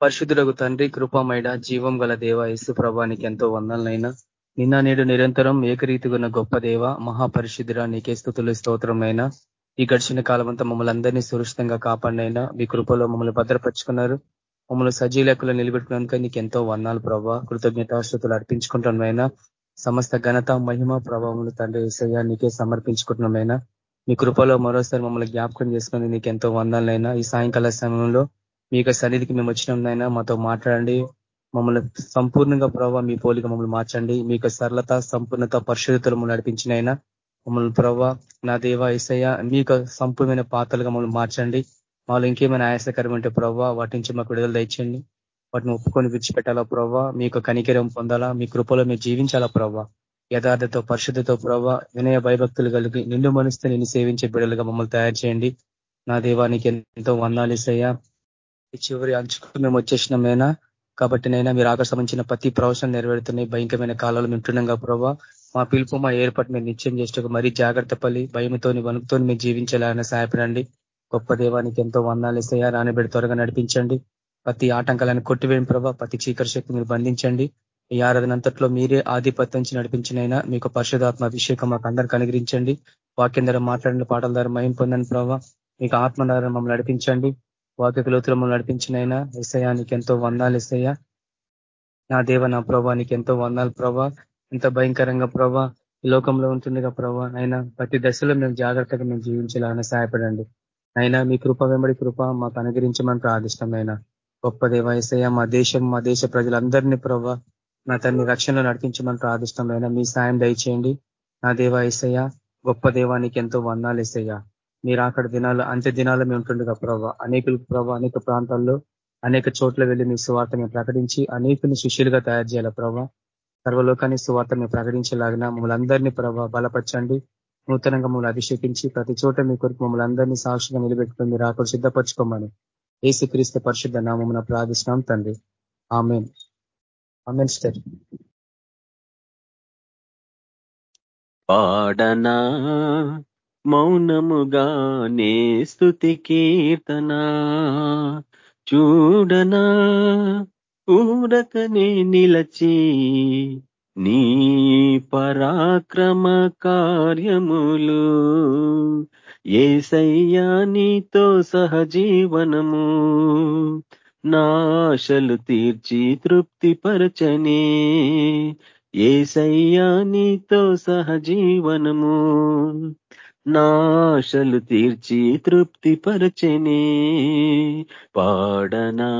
పరిశుద్ధులకు తండ్రి కృపమైడ జీవం గల దేవ యేసు ప్రభానికి ఎంతో వందలనైనా నిన్న నేడు నిరంతరం ఏకరీతిగున్న గొప్ప దేవ మహాపరిశుద్ధుర నీకే స్థుతులు స్తోత్రమైన ఈ గడిచిన కాలం అంతా మమ్మల్ని అందరినీ సురక్షితంగా కాపాడినైనా. మీ కృపలో మమ్మల్ని భద్రపరుచుకున్నారు. మమ్మల్ని సజీలకులు నిలబెట్టుకున్నందుక నీకు ఎంతో వందాలు ప్రభావ కృతజ్ఞతాశ్రుతులు అర్పించుకుంటున్నామైనా సమస్త ఘనత మహిమ ప్రభావములు తండ్రి ఏసయ్యా నీకే సమర్పించుకుంటున్నామైనా మీ కృపలో మరోసారి మమ్మల్ని జ్ఞాపకం చేసుకుని నీకు ఎంతో వందాలైనా ఈ సాయంకాల సమయంలో మీ యొక్క సన్నిధికి మేము వచ్చినాంనైనా మాతో మాట్లాడండి. మమ్మల్ని సంపూర్ణంగా ప్రభావ మీ పోలిక మమ్మల్ని మార్చండి. మీ సరళత సంపూర్ణత పరిశుద్ధతలు నడిపించినైనా మమ్మల్ని ప్రభావ నా దేవ ఈసయ్య మీ సంపూర్ణమైన పాత్రలుగా మమ్మల్ని మార్చండి. మాలో ఇంకేమైనా ఆయాసకరం అంటే ప్రభావ వాటి నుంచి మాకు విడుదల తెచ్చండి వాటిని ఒప్పుకొని విడిచిపెట్టాలా ప్రభావ మీ యొక్క కనికరం పొందాలా? మీ కృపలో మీరు జీవించాలా ప్రభావ యథార్థతో పరిశుద్ధతో ప్రభావ వినయ భయభక్తులు కలిగి నిండు మనిస్తే నిన్ను సేవించే బిడలుగా మమ్మల్ని తయారు చేయండి. నా దేవానికి ఎంతో వందాలిసయ్యా ఈ చివరి అంచుకు మేము వచ్చేసినామైనా కాబట్టి నైనా మీరు ఆకర్షించిన ప్రతి ప్రవచనం నెరవేరుతున్నాయి. భయంకరమైన కాలాలు వింటున్నాం ప్రభావ మా పిలుపు మా ఏర్పాటు మీరు నిశ్చయం చేసేటకు మరీ జాగ్రత్త పల్లి భయంతోని వణుకుతో మీరు జీవించాలని సహాయపడండి. గొప్ప దేవానికి ఎంతో వందాలు ఇస్తాయా. రానిబెడి త్వరగా నడిపించండి. ప్రతి ఆటంకాలను కొట్టివేయం ప్రభావ ప్రతి చీకర శక్తి మీరు బంధించండి. ఈ ఆరాధనంతట్లో మీరే ఆధిపత్యం నుంచి నడిపించినైనా మీకు పరిశుధాత్మ అభిషేకం మాకు అందరికి అనుగ్రహించండి. వాక్యం ద్వారా మాట్లాడిన పాటల ద్వారా మయం పొందని ప్రభావ మీకు ఆత్మ ద్వారా మమ్మల్ని నడిపించండి. వాక్యకు లోతులు నడిపించినైనా ఎస్ఐయానికి ఎంతో వందాలు ఎస్ఐయా నా దేవ నా ప్రభానికి ఎంతో వందాలు ప్రభా. ఎంత భయంకరంగా ప్రభా ఈ లోకంలో ఉంటుందిగా ప్రభా. అయినా ప్రతి దశలో మేము జాగ్రత్తగా మేము జీవించాలని సహాయపడండి. అయినా మీ కృప వెంబడి కృప మాకు అనుగ్రహించమని ప్రార్థిష్టమైన గొప్ప దేవ ఏసయ్య మా దేశం మా దేశ ప్రజలందరినీ ప్రభా నా తన్ని రక్షణలో నడిపించమని ప్రార్థిష్టమైన మీ సాయం దయచేయండి. నా దేవ ఏసయ్య గొప్ప దేవానికి ఎంతో వందాలు ఏసయ్యా. మీరు అక్కడ దినాలు అంత్య దినాలు మేము ఉంటుండగా ప్రభావ అనేకులకు ప్రభావ అనేక ప్రాంతాల్లో అనేక చోట్ల వెళ్ళి మీ సువార్త మేము ప్రకటించి అనేకుని శిష్యులుగా తయారు చేయాల ప్రభావ సర్వలోకాన్ని సువార్త మేము ప్రకటించేలాగిన మమ్మల్ని అందరినీ ప్రభావ బలపరచండి. నూతనంగా మమ్మల్ని అభిషేకించి ప్రతి చోట మీ కొరకు మమ్మల్ని అందరినీ సాక్షిగా నిలబెట్టుకుని మీరు అక్కడ సిద్ధపరచుకోమని ఏసుక్రీస్తు పరిశుద్ధ నామమున ప్రార్థిస్తున్నాం తండ్రి. ఆమెన్. ఆమెన్ స్టర్ పాడనా మౌనముగానే స్థుతి కీర్తన. చూడనా ఊరకనే నిలచి నీ పరాక్రమ కార్యములు. ఏసయ్యా నీతో సహజీవనము నాశలు తీర్చి తృప్తిపరచనే. ఏసయ్యా నీతో సహజీవనము నాశలు తీర్చి తృప్తి పరచనే పాడనా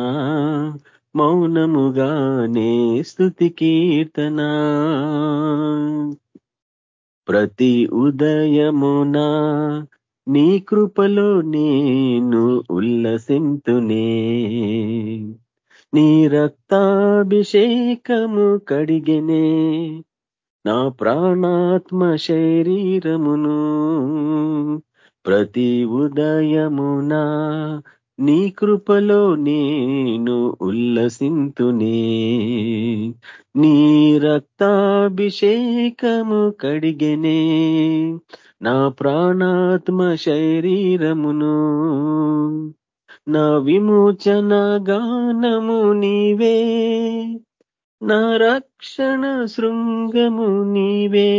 మౌనముగానే స్థుతి కీర్తన. ప్రతి ఉదయమునా నీ కృపలో నేను ఉల్లసింతునే. నీ రక్తాభిషేకము కడిగెనే. నా ప్రాణాత్మ శరీరమును ప్రతి ఉదయమునా నీ కృపలో నేను ఉల్లసింతునే. నీ రక్తాభిషేకము కడిగెనే. నా ప్రాణాత్మ శరీరమును నా విమోచన గానము నీవే. నా రక్షణ శృంగము నీవే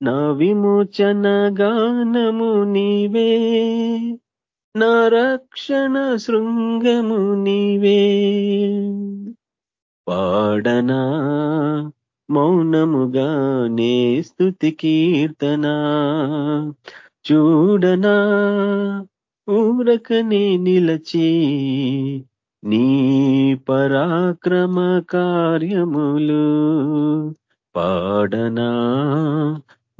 నా విమోచన గానము నీవే నా రక్షణ శృంగము నీవే. పాడనా మౌనముగానే స్థుతి కీర్తనా చూడనా ఊరకనే నిలచి నీ పరాక్రమ కార్యములు పాడనా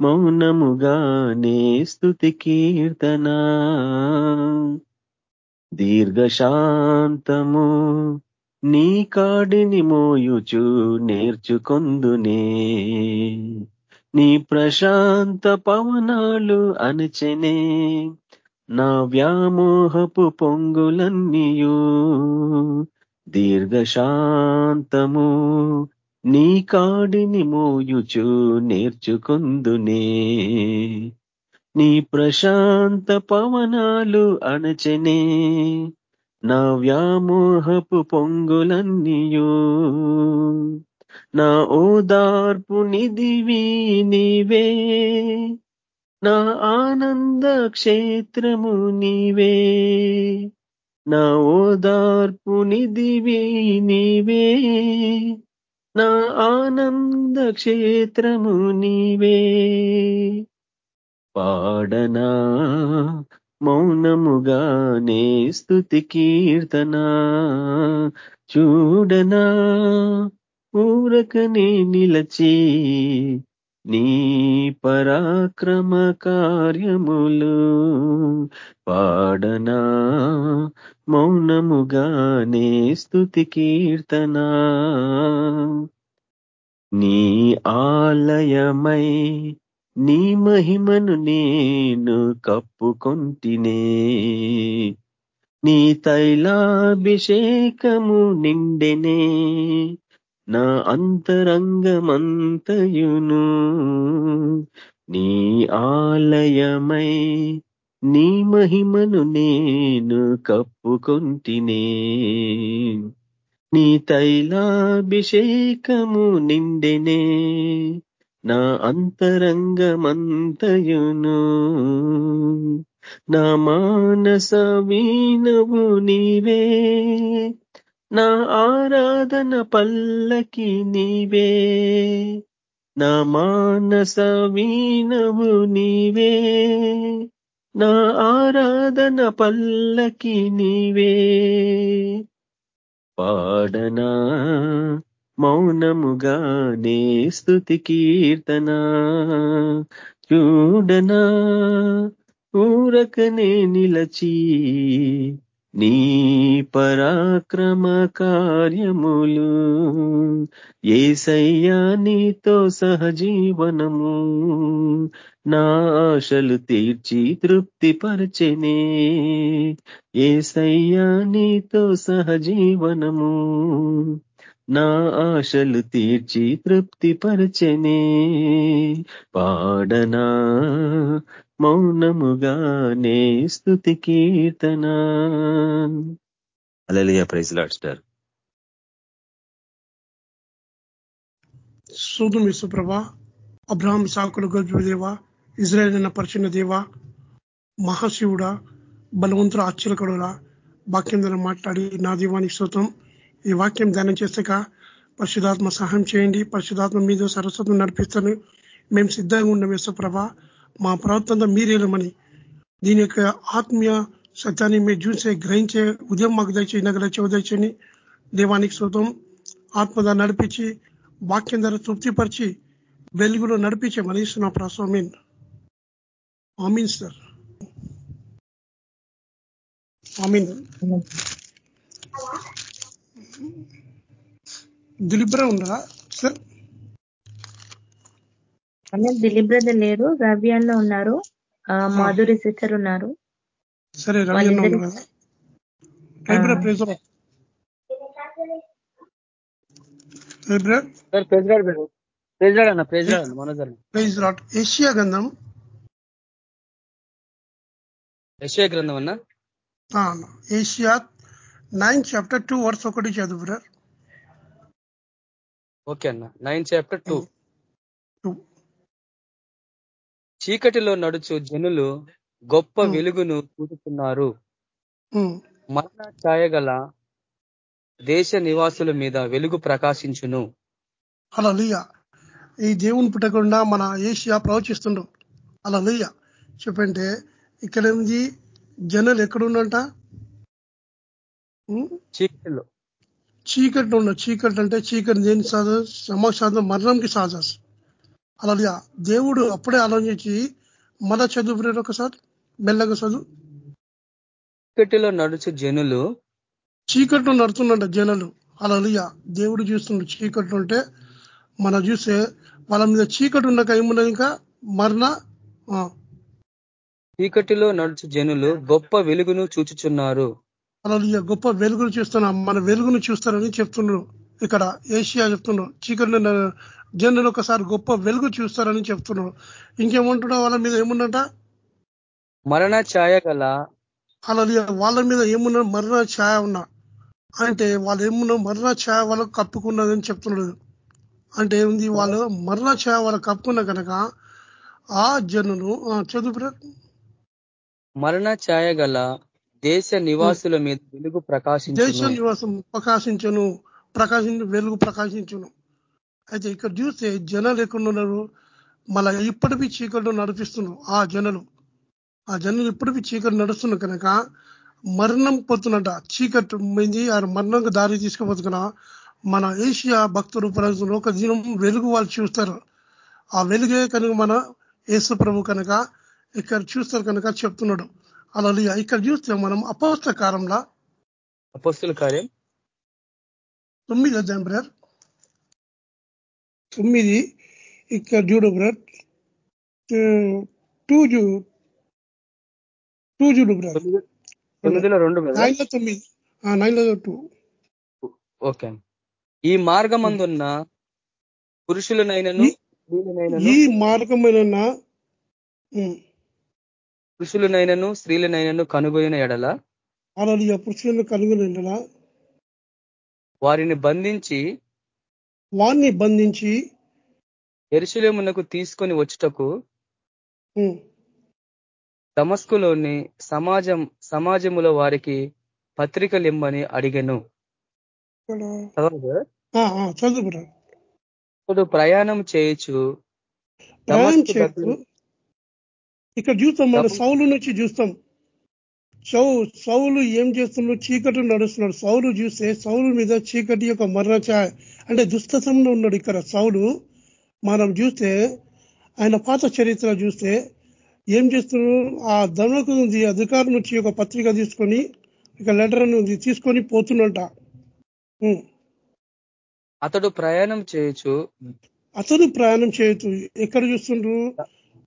మౌనముగానే స్థుతి కీర్తనా? దీర్ఘశాంతము నీ కాడిని మోయుచు నేర్చుకొందునే నీ ప్రశాంత పవనాలు అణచనే. నా వ్యామోహపు పొంగులన్నీయు. దీర్ఘశాంతము నీ కాడిని మోయుచు నేర్చుకుందునే. నీ ప్రశాంత పవనాలు అణచనే. నా వ్యామోహపు పొంగులన్నీయు. నా ఓదార్పు నిధివి నీవే. నా ఆనంద క్షేత్రము నీవే. నా ఓదార్పు నిధివి నీవే. నా ఆనంద క్షేత్రము నీవే. పాడనా మౌనముగానే స్థుతి కీర్తనా. చూడనా ఊరకనే నిలచి నీ పరాక్రమ కార్యములు పాడనా? మౌనముగానే స్థుతి కీర్తనా? నీ ఆలయమై నీ మహిమను నేను కప్పుకొంటినే. నీ తైలాభిషేకము నిండెనే. నా అంతరంగమంతయును. నీ ఆలయమై నీ మహిమను నేను కప్పుకొంటినే. నీ తైలాభిషేకము నిండెనే. నా అంతరంగమంతయును. నా మానస వీణవు నీవే. నా ఆరాధన పల్లకి నీవే నా మానస వీణము నీవే నా ఆరాధన పల్లకి నీవే. పాడనా మౌనముగానే స్థుతి కీర్తన చూడనా ఊరకనే నిలచి నీ పరాక్రమ కార్యములు ఏసయ్యా నీతో సహజీవనము. నా ఆశలు తీర్చి తృప్తిపరచెనే ఏసయ్యా నీతో సహజీవనము. నా ఆశలు తీర్చి తృప్తిపరచెనే పాడనా మౌనముగానే స్థుతి కీర్తన. అలలియా ప్రైజ్ లాడ్ స్టార్. సూదు విశ్వప్రభ అబ్రహాం సాకులు గొప్ప దేవ ఇజ్రాయల్ అన్న పరిచిన దేవ మహాశివుడ బలవంతుల ఆశ్చర్యకడుల వాక్యం ద్వారా మాట్లాడి నా దీవానికి స్తోత్రం. ఈ వాక్యం ధ్యానం చేసాక పరిశుధాత్మ సహాయం చేయండి. పరిశుధాత్మ మీద సరస్వతం నడిపిస్తాను. మేము సిద్ధంగా ఉన్న విశ్వప్రభ మా ప్రాంతంలో మీరేలమని దీని యొక్క ఆత్మీయ సత్యాన్ని మీరు చూసే గ్రహించే ఉదయం మాకు దయచేసి నగర చెవదయచని దేవానికి శృతం ఆత్మద నడిపించి వాక్యం ధర తృప్తిపరిచి వెలుగులో నడిపించే మనీస్తున్న ప్రస్వామీన్ ఆమీన్. సార్. ఆమీన్. దిలీప్రా ఉండరా సార్? దిలీప్ బ్రదర్ లేరు. రవి అన్న ఉన్నారు. మాధురి సిస్టర్ ఉన్నారు. సరే రవి అన్న ఉన్నారు? ఏషియా గంధం ఏషియా గ్రంథం అన్న? ఏషియా నైన్ చాప్టర్ టూ వర్స్ ఒకటి చదువు బ్రర్ ఓకే అన్న. Nine chapter two. చీకటిలో నడుచు జనులు గొప్ప వెలుగును చూపుతున్నారు. మరణ ఛాయగల దేశ నివాసుల మీద వెలుగు ప్రకాశించును. అలా ఈ దేవుని పుట్టకుండా మన ఏషియా ప్రవచిస్తుండ్రు. అలా లుయ్య చెప్పంటే ఇక్కడ ఉంది జనులు ఎక్కడున్నంట చీకటిలో. చీకటి ఉన్న చీకటి అంటే చీకటి దేని సాధ సమాచారం మరణంకి సాధస్ అలా దేవుడు అప్పుడే ఆలోచించి మన చదువు ఒకసారి మెల్లగా చదువు. చీకటిలో నడుచు జనులు. చీకట్లో నడుతున్నంట జనులు. అలా దేవుడు చూస్తుండ చీకట్లు ఉంటే మనం చూస్తే వాళ్ళ మీద చీకటి ఉండక ఏమున్నది ఇంకా మరణ చీకటిలో నడుచు జనులు గొప్ప వెలుగును చూచుచున్నారు. అలా గొప్ప వెలుగును చూస్తున్నాం. మన వెలుగును చూస్తారని చెప్తున్నారు ఇక్కడ ఏషియా చెప్తున్నారు చీకటి జనులు ఒకసారి గొప్ప వెలుగు చూస్తారని చెప్తున్నారు ఇంకేమంటున్నా వాళ్ళ మీద ఏముందంట? మరణ ఛాయ గల అలా వాళ్ళ మీద ఏమున్నా మరణ ఛాయ ఉన్నా? అంటే వాళ్ళు ఏమున్నా మరణ ఛాయ వాళ్ళకు కప్పుకున్నదని చెప్తున్నాడు. అంటే ఏముంది? వాళ్ళు మరణ ఛాయ వాళ్ళకు కప్పుకున్న కనుక ఆ జనులు చదువు మరణ ఛాయ గల దేశ నివాసుల మీద వెలుగు దేశ ప్రకాశించు నివాసం ప్రకాశించను. ప్రకాశం వెలుగు ప్రకాశించును. అయితే ఇక్కడ చూస్తే జనాలు ఎక్కడున్నారు మళ్ళా ఇప్పటికీ చీకటి నడిపిస్తున్నారు ఆ జనులు. ఆ జనులు ఇప్పటికీ చీకటి నడుస్తున్నారు కనుక మరణం పోతున్నట చీకటి పోయింది ఆ మరణంకు దారి తీసుకుపోతున్నా మన ఏషియా భక్తులు ప్రజలు ఒక దినం వెలుగు వాళ్ళు చూస్తారు. ఆ వెలుగే కనుక మన యేసు ప్రభు కనుక ఇక్కడ చూస్తారు కనుక చెప్తున్నాడు. అలా ఇక్కడ చూస్తే మనం అపోస్త కాలంలో అపోస్తుల కార్యం తొమ్మిది అధ్యాయం బ్రదర్. తొమ్మిది ఇక్కడ చూడు బ్రదర్. టూ జూ టూ చూడు బ్రదర్. తొమ్మిదిలో రెండు కదా నైన్లో తొమ్మిది. నైన్లో టూ. ఓకే. ఈ మార్గమందున్న పురుషులనైనను ఈ- మార్గమైన పురుషులనైనను స్త్రీలనైనను కనుగొయిన ఎడల? అలా పురుషులను కనుగొన వారిని బంధించి వాణ్ణి బంధించి ఎరుశలేమునకు తీసుకొని వచ్చుటకు ఉమ్, దమస్కులోని సమాజం సమాజములో వారికి పత్రికలు ఇమ్మని అడిగెను. ఇప్పుడు ప్రయాణం చేయొచ్చు ఇక్కడ చూస్తాం మన సౌలు నుంచి చూస్తాం. సౌ సౌలు ఏం చేస్తున్నాడు చీకటి నడుస్తున్నాడు. సౌలు చూస్తే సౌలు మీద చీకటి యొక్క మరణ అంటే దుస్తతంలో ఉన్నాడు ఇక్కడ సౌలు. మనం చూస్తే ఆయన పాత చరిత్ర చూస్తే ఏం చేస్తున్నాడు? ఆ ధనకు ఉంది అధికారం నుంచి ఒక పత్రిక తీసుకొని ఇక లెటర్ ఉంది తీసుకొని పోతున్నట. అతడు ప్రయాణం చేయొచ్చు అతను ప్రయాణం చేయొచ్చు ఎక్కడ చూస్తుండ్రు?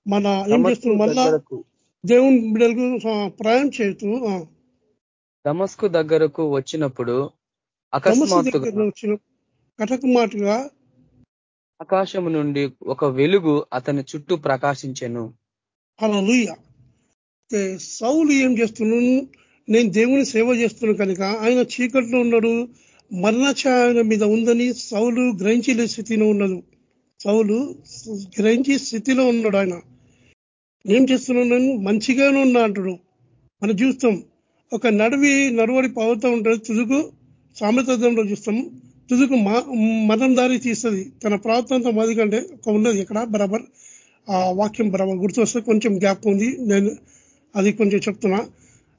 మన ఏం దమస్కు చేస్తున్నారు మళ్ళా దేవుని ప్రయాణం ఆ. దమస్కు దగ్గరకు వచ్చినప్పుడు అకస్మాత్తుగా ఆకాశము నుండి ఒక వెలుగు అతని చుట్టూ ప్రకాశించెను. అలా సౌలు ఏం చేస్తున్నాను నేను దేవుని సేవ చేస్తున్నాను కనుక ఆయన చీకట్లో ఉన్నాడు మరణఛాయన మీద ఉందని సౌలు గ్రహించలే స్థితిలో ఉన్నాడు. సౌలు గ్రహించి స్థితిలో ఉన్నాడు ఆయన. ఏం చేస్తున్నాను మంచిగానే ఉన్నా అంటాడు మనం చూస్తాం. ఒక నడివి నడువడి పావుతూ ఉంటుంది తుదుకు సామెతంలో చూస్తాం. తుదుకు మరణం దారి తీస్తుంది. తన ప్రాంతంతో మాది కంటే ఒక ఉన్నది ఇక్కడ బరాబర్. ఆ వాక్యం బరాబర్ గుర్తొస్తే కొంచెం గ్యాప్ ఉంది. నేను అది కొంచెం చెప్తున్నా.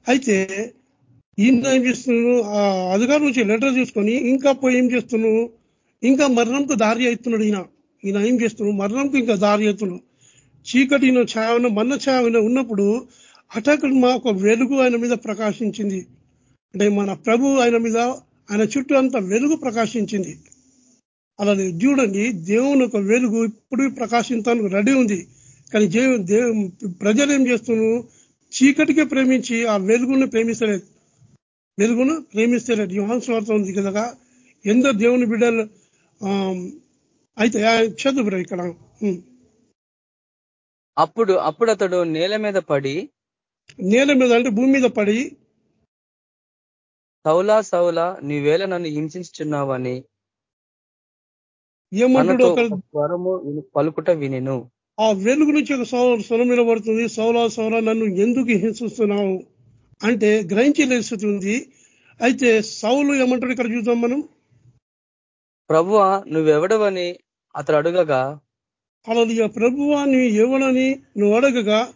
అయితే ఈయన ఏం చేస్తున్నాను ఆ అధికారం నుంచి లెటర్ చూసుకొని ఇంకా పోయి ఏం చేస్తున్నాను ఇంకా మరణంకు దారి అవుతున్నాడు ఈయన. ఈయన ఏం చేస్తున్నాడు? మరణంకు ఇంకా దారి అవుతున్నాడు. చీకటిను ఛాయన మన్న ఛాయన ఉన్నప్పుడు హఠాత్తుగా మా ఒక వెలుగు ఆయన మీద ప్రకాశించింది. అంటే మన ప్రభు ఆయన మీద ఆయన చుట్టూ అంత వెలుగు ప్రకాశించింది. అలా చూడండి దేవుని ఒక వెలుగు ఇప్పుడు ప్రకాశించడానికి రెడీ ఉంది. కానీ ప్రజలు ఏం చేస్తున్నారు? చీకటికే ప్రేమించి ఆ వెలుగును ప్రేమిస్తలేదు. వెలుగును ప్రేమిస్తలేదు. యోహాన్ స్వార్థ ఉంది కదా ఎందరో దేవుని బిడ్డలు అయితే చదువు ఇక్కడ. అప్పుడు అప్పుడు అతడు నేల మీద పడి నేల మీద అంటే భూమి మీద పడి సౌలా సౌలా నీవేళ నన్ను హింసించుచున్నావని ఏమంటాడు స్వరము పలుకుట వినెను. ఆ వెలుగు నుంచి ఒక సౌ స్వరం నిలబడుతుంది సౌలా సౌలా నన్ను ఎందుకు హింసిస్తున్నావు? అంటే గ్రహించలేని స్థితి ఉంది. అయితే సౌలు ఏమంటాడు? ఇక్కడ చూద్దాం మనం. ప్రభువా నువ్వెవడవని అతడు అడుగగా అలా ప్రభువా నీ ఎవడని నువ్వు అడగగా.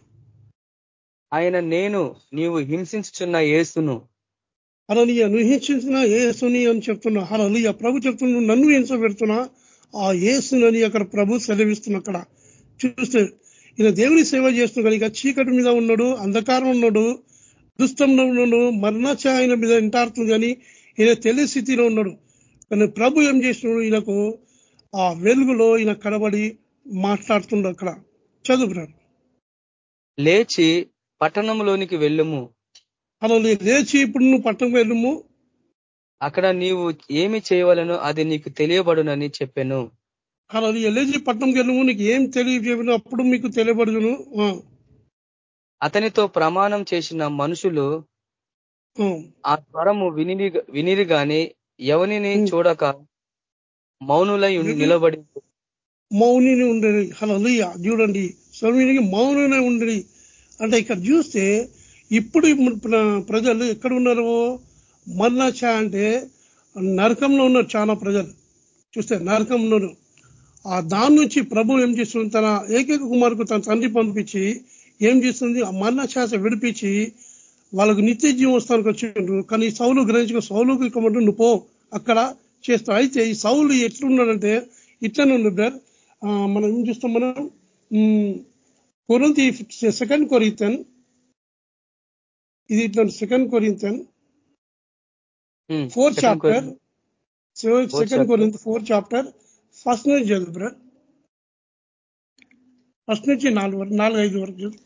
ఆయన నేను నీవు హింసించుచున్న యేసును. అలా నువ్వు హింసించిన ఏసుని అని చెప్తున్నా. అలా ప్రభు చెప్తున్నా నన్ను హింస పెడుతున్నా ఆ ఏసునని అక్కడ ప్రభు సెలవిస్తున్నా అక్కడ చూస్తే ఈయన దేవుని సేవ చేస్తున్నా కనుక చీకటి మీద ఉన్నాడు అంధకారం ఉన్నాడు దుష్టంలో ఉన్నాడు మరణాచాయన మీద ఎంటాడుతుంది కానీ ఈయన తెలియ స్థితిలో ఉన్నాడు. కానీ ప్రభు ఏం చేస్తున్నాడు? ఈయనకు ఆ వెలుగులో ఈయన కడబడి మాట్లాడుతుండ అక్కడ. చదువుకున్నాడు. లేచి పట్టణంలోనికి వెళ్ళుము. అలా లేచి ఇప్పుడు నువ్వు పట్టణం వెళ్ళము. అక్కడ నీవు ఏమి చేయవలనో అది నీకు తెలియబడునని చెప్పాను. అలా లేచి పట్టణంకి వెళ్ళము. నీకు ఏం తెలియజేయను అప్పుడు మీకు తెలియబడును అతనితో ప్రమాణం చేసిన మనుషులు. ఆ. స్వరము వినిరి వినిరి గాని ఎవరిని. చూడక మౌనులై నిలబడి మౌనిని ఉండని హలలుయ చూడండి. స్వామికి మౌననే ఉండని అంటే ఇక్కడ చూస్తే ఇప్పుడు ప్ర- ప్రజలు ఎక్కడ ఉన్నారు? మన్నాచ అంటే నరకంలో ఉన్నారు చాలా ప్రజలు. చూస్తే నరకంలోను ఆ దాని నుంచి ప్రభు ఏం చేస్తుంది తన ఏకైక కుమార్కు తన తండ్రి పంపించి ఏం చేస్తుంది? ఆ మరణ శాస విడిపించి వాళ్ళకు నిత్య జీవస్థానికి వస్తానికి వచ్చిండ్రు. కానీ సౌలు గ్రహించుకో సౌలుకు ఇక్కమంటూ నువ్వు పో అక్కడ చేస్తావు అయితే ఈ సౌలు ఎట్లున్నాడంటే ఇట్లనే ఉంది బ్రదర్. మనం ఏం చూస్తాం మనం? కొరింతి సెకండ్ కొరింతన్. ఇది ఇట్లా second Corinthian. Four chapter second. Corinth four chapter first నుంచి చదువు బ్రదర్ ఫస్ట్ నుంచి నాలుగు వరకు నాలుగు ఐదు వరకు చదువు.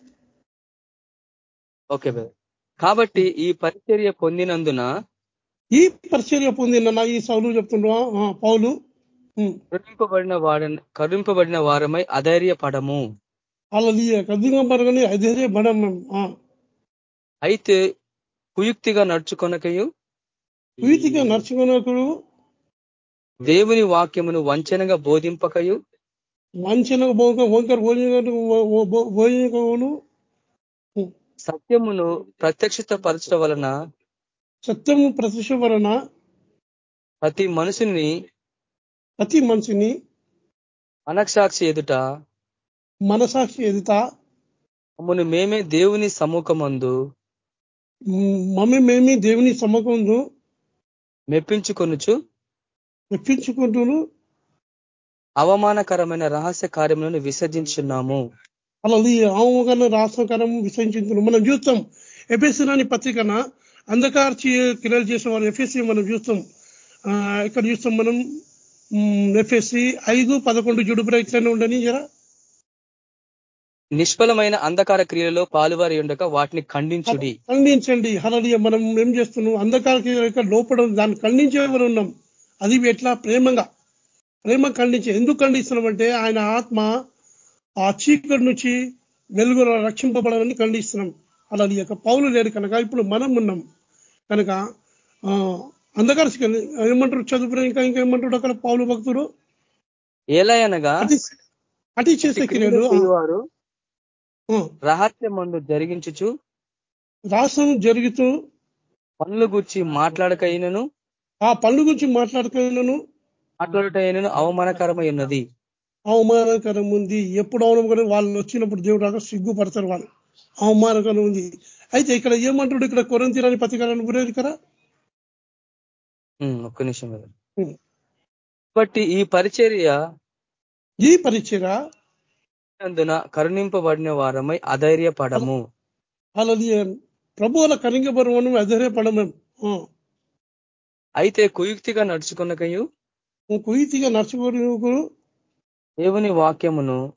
ఓకే బ్రదర్ కాబట్టి ఈ పరిచర్య పొందినందున ఈ పరిచర్య పొందిన నా ఈ సౌలు చెప్తుండ్రు పౌలు. కరుణింపబడిన వాడ కరుణింపబడిన వారమై అధైర్యపడము. ఆ, అయితే కుయుక్తిగా నడుచుకొనకయు? వీటిగా నడుచుకున్నప్పుడు దేవుని వాక్యమును వంచనగా బోధింపకయు? వంచన బోక సత్యమును ప్రత్యక్షత పరచడం వలన సత్యము ప్రతిష్ట వలన ప్రతి మనుషుని ప్రతి మనిషిని మనక్షాక్షి ఎదుట మనసాక్షి ఎదుట మమ్మను మేమే దేవుని సముఖమందు మమ్మి మేమి దేవుని సమ్మకందు మెప్పించుకొనుచు మెప్పించుకుంటూ అవమానకరమైన రహస్య కార్యములను విసర్జించున్నాము అలా అవగాహన రాష్ట్రకరం విసరించుతున్నాం మనం చూస్తాం ఎఫ్ఎస్సి పత్రికన అంధకార చే- క్రియలు చేసే వాళ్ళు ఎఫ్ఎస్సి మనం చూస్తాం. ఇక్కడ చూస్తాం మనం ఎఫ్ఎస్సి ఐదు పదకొండు జుడుపుర ఇట్లనే ఉండని జరా. నిష్ఫలమైన అంధకార క్రియలలో పాలువారి ఉండక వాటిని ఖండించుడి. ఖండించండి. హలలియ మనం ఏం చేస్తున్నాం? అంధకార క్రియల యొక్క లోపల దాన్ని ఖండించే ఎవరు ఉన్నాం. అది ఎట్లా? ప్రేమగా. ప్రేమ ఖండించే. ఎందుకు ఖండిస్తున్నామంటే ఆయన ఆత్మ ఆ చీకటి నుంచి వెలుగులో రక్షింపబడాలని ఖండిస్తున్నాం. అలా యొక్క పౌలు లేడు కనుక ఇప్పుడు మనం ఉన్నాం. కనుక ఆ, అంధకార శిక్ష- ఏమంటారు? చదువు ఇంకా ఇంకా ఏమంటాడు అక్కడ పౌలు భక్తుడు ఏలయనగా అతి అతి చేసే క్రియలు వారు ఆ, రహస్యమందు జరిగించుచు రాష్ట్రం జరుగుతూ పనులు గుర్చి మాట్లాడకైనను ఆ పనుల గురించి మాట్లాడుకున్నాను మాట్లాడటైనను అవమానకరమై ఉన్నది అవమానకరం ఉంది ఎప్పుడు అవమానకరం? వాళ్ళు వచ్చినప్పుడు దేవుడు రాక సిగ్గుపడతారు వాళ్ళు. అవమానకరం ఉంది అయితే ఇక్కడ ఏమంటాడు? ఇక్కడ కొరంతిరాని పత్రికలను గురేది కదా? ఒక్క నిమిషం ఉమ్. బట్టి ఈ పరిచర్య ఈ పరిచయ నందున కరుణింపబడిన వారమై అధైర్యపడము. వాళ్ళది ప్రభువుల కరింగబరం అధైర్యపడమే. అయితే కుయుక్తిగా నడుచుకున్నకయు కుయితిగా నడుచుకోరు దేవుని వాక్యమును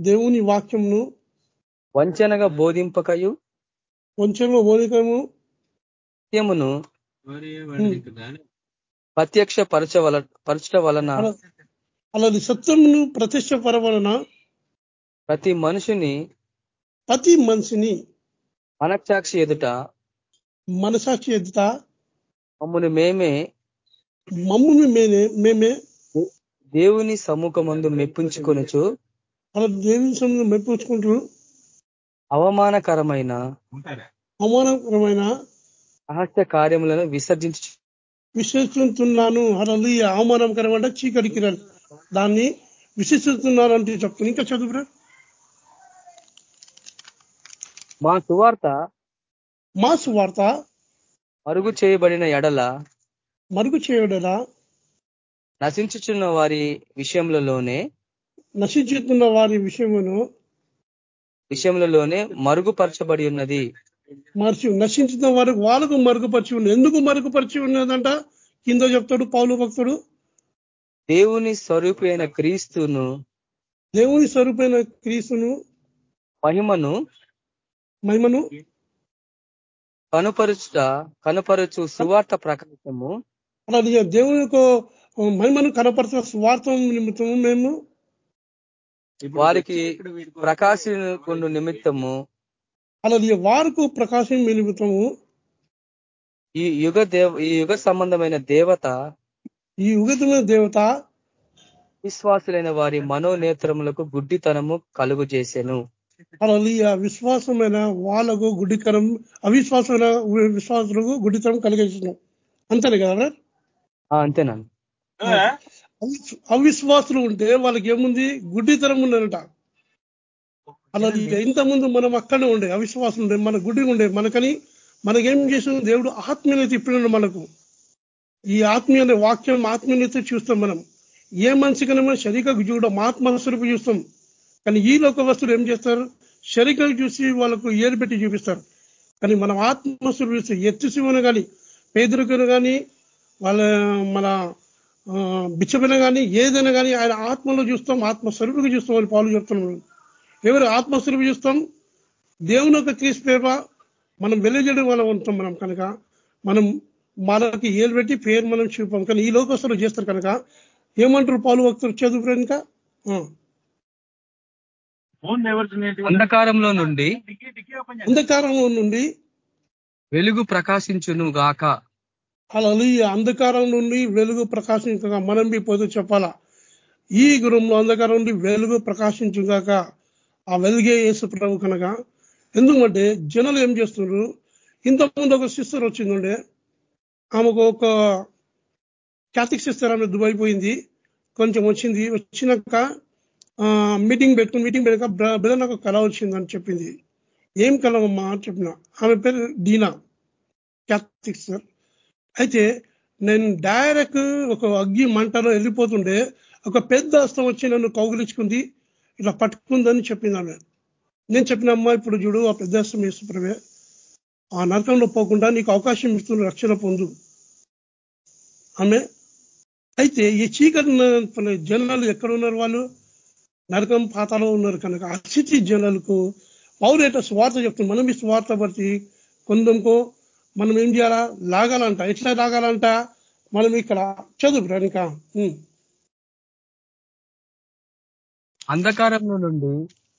దేవుని వాక్యంను వంచనగా బోధింపకయు? కొంచెం ఓనికము సత్యమును ప్రత్యక్ష పరచవల పరచట వలన అలాది సత్యమును ప్రతిష్ట పరవలన ప్రతి మనుషుని ప్రతి మనిషిని మనక్షాక్షి ఎదుట మనసాక్షి ఎదుట మమ్మల్ని మేమే మమ్మల్ని మేమే మేమే దేవుని సముఖమందు మెప్పించుకొనుచు అలా దేవుని సమయంలో మెప్పించుకుంటూ అవమానకరమైన అవమానకరమైన రహస్య కార్యములను విసర్జించు విశ్వసిస్తున్నాను. అలా అవమానకరం అంటే చీకటికి రండి దాన్ని విశ్వసిస్తున్నాను అంటే చెప్తాను ఇంకా చదువురా. మా సువార్త మా సువార్త మరుగు చేయబడిన ఎడల మరుగు చేయడరా నశించుచున్న వారి విషయములలోనే నశించుతున్న వారి విషయమును విషయములలోనే మరుగుపరచబడి ఉన్నది. మర్చి నశించుతున్న వారికి వాళ్ళకు మరుగుపరిచి ఉన్నది ఎందుకు మరుగుపరిచి ఉన్నదంట? కింద చెప్తాడు పౌలు భక్తుడు. దేవుని స్వరూపి అయిన క్రీస్తును దేవుని స్వరూపైన క్రీస్తును మహిమను మహిమను కనుపరుచుట కనుపరుచు సువార్త ప్రకాశము అలా దేవుని యొక్క మహిమను కనపరచిన స్వార్థం నిమిత్తము మేము వారికి ప్రకాశించు నిమిత్తము అలా వారికి ప్రకాశం నిమిత్తము ఈ యుగ దేవ ఈ యుగ సంబంధమైన దేవత ఈ యుగతమైన దేవత విశ్వాసులైన వారి మనోనేత్రములకు గుడ్డితనము కలుగు చేసెను అలా విశ్వాసమైన వాళ్ళకు గుడ్డికరం అవిశ్వాసమైన విశ్వాసులకు గుడ్డితనం కలిగేసినాం అంతేనే కదా అవి- అవిశ్వాసులు ఉంటే వాళ్ళకి ఏముంది గుడ్డితనం ఉందనట అలా ఇంతకుముందు మనం అక్కడే ఉండే అవిశ్వాసం ఉండే మన గుడ్డి ఉండే మనకని మనకేం చేసిన దేవుడు ఆత్మీయత ఇప్పినాడు మనకు. ఈ ఆత్మీయ వాక్యం ఆత్మీయత చూస్తాం మనం. ఏ మనిషికైనా మనం శరీరకు చూడడం ఆత్మస్వరూపు చూస్తాం. కానీ ఈ లోక వస్తువులు ఏం చేస్తారు? శరీరం చూసి వాళ్ళకు ఏరు పెట్టి చూపిస్తారు. కానీ మనం ఆత్మస్వరూపు చూస్తే ఎత్తు శివను కానీ పేదరికను కానీ వాళ్ళ మన బిచ్చమైన కానీ ఏదైనా కానీ ఆయన ఆత్మలో చూస్తాం ఆత్మస్వరూపుగా చూస్తాం అని పాలు చెప్తున్నాం ఎవరు ఆత్మస్వరూపు చూస్తాం? దేవుని యొక్క క్రీస్తేవ మనం వెలిజడం వల్ల ఉంటాం మనం కనుక. మనం మనకి ఏలు పెట్టి పేరు మనం చూపాం. కానీ ఈ లోకస్తులు చేస్తారు కనుక. ఏమంటారు పాలు భక్తులు? చదువు కనుక అంధకారంలో నుండి అంధకారంలో నుండి వెలుగు ప్రకాశించును గాక. అలా అంధకారం నుండి వెలుగు ప్రకాశించగా మనం మీ పోతే చెప్పాలా? ఈ గురంలో అంధకారం నుండి వెలుగు ప్రకాశించుగాక ఆ వెలుగే యేసు ప్రభు కనుక ఎందుకంటే జనులు ఏం చేస్తున్నారు? ఇంతకుముందు ఒక సిస్టర్ వచ్చిందండే. ఆమెకు ఒక క్యాథిక్ సిస్టర్ ఆమె దుబాయ్ పోయింది. కొంచెం వచ్చింది. వచ్చినాక మీటింగ్ పెట్టుకుని మీటింగ్ పెట్టాక బ్రదర్ నాకు కళ వచ్చిందని చెప్పింది. ఏం కలవమ్మా అని చెప్పిన. ఆమె పేరు డీనా. క్యాథిక్ సిస్టర్ అయితే నేను డైరెక్ట్ ఒక అగ్గి మంటలో వెళ్ళిపోతుండే ఒక పెద్ద అస్తం వచ్చి నన్ను కౌగిలించుకుంది. ఇట్లా పట్టుకుందని చెప్పింది ఆమె. నేను చెప్పిన అమ్మ ఇప్పుడు చూడు ఆ పెద్ద అస్తం ఆ నరకంలో పోకుండా నీకు అవకాశం ఇస్తున్న రక్షణ పొందు. ఆమె అయితే ఈ చీకటి జనాలు ఎక్కడ ఉన్నారు వాళ్ళు? నరకం పాతాలో ఉన్నారు కనుక అస్థితి జనాలకు పౌరేట స్వార్థ చెప్తుంది. మనం ఈ స్వార్థ బట్టి కొందరికో మనం ఏం చేయాలా? లాగాలంట. ఎట్లా లాగాలంట? మనం ఇక్కడ చదువు ఇంకా అంధకారంలో నుండి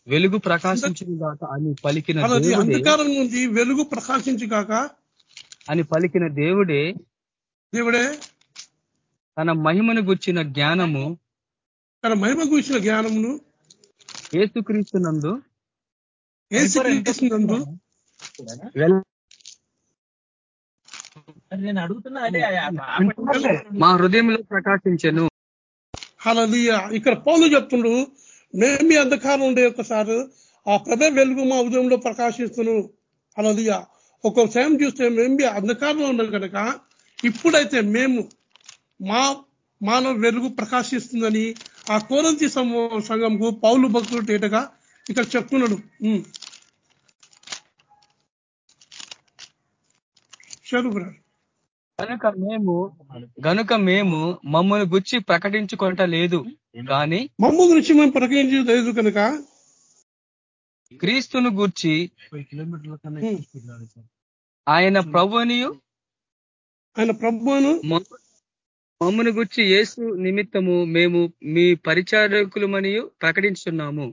వెలుగు ప్రకాశించును గాక అని పలికిన అంధకారం నుండి వెలుగు ప్రకాశించి కాక అని పలికిన దేవుడే దేవుడే తన మహిమను గుర్చిన జ్ఞానము తన మహిమ కూర్చిన జ్ఞానమును ఏసుక్రీస్తునందు ఏసుక్రీస్తునందు నేను అడుగుతున్నా మా హృదయంలో ప్రకాశించెను. హలలియ ఇక్కడ పౌలు చెప్తుండ్రు మేమీ అంధకారం ఉండే ఒకసారి ఆ ప్రభ వెలుగు మా ఉదయంలో ప్రకాశిస్తును అలదిగా ఒక సమయం చూస్తే మేము అంధకారంలో ఉన్నాం కనుక ఇప్పుడైతే మేము మా మానవ వెలుగు ప్రకాశిస్తుందని ఆ కోరంతి సంఘంకు పౌలు భక్తులు తేటగా ఇక్కడ చెప్తున్నాడు. చదువు కనుక మేము గనుక మేము మమ్మల్ని గుచ్చి ప్రకటించుకొనట లేదు కానీ మమ్మ గురించి మేము ప్రకటించలేదు కనుక? క్రీస్తును గూర్చి ఉమ్, ఆయన ప్రభునియు ఆయన ప్రభువును? మమ్మ- మమ్మను గుర్చి యేసు నిమిత్తము మేము మీ పరిచారకులమనియు ప్రకటించున్నాము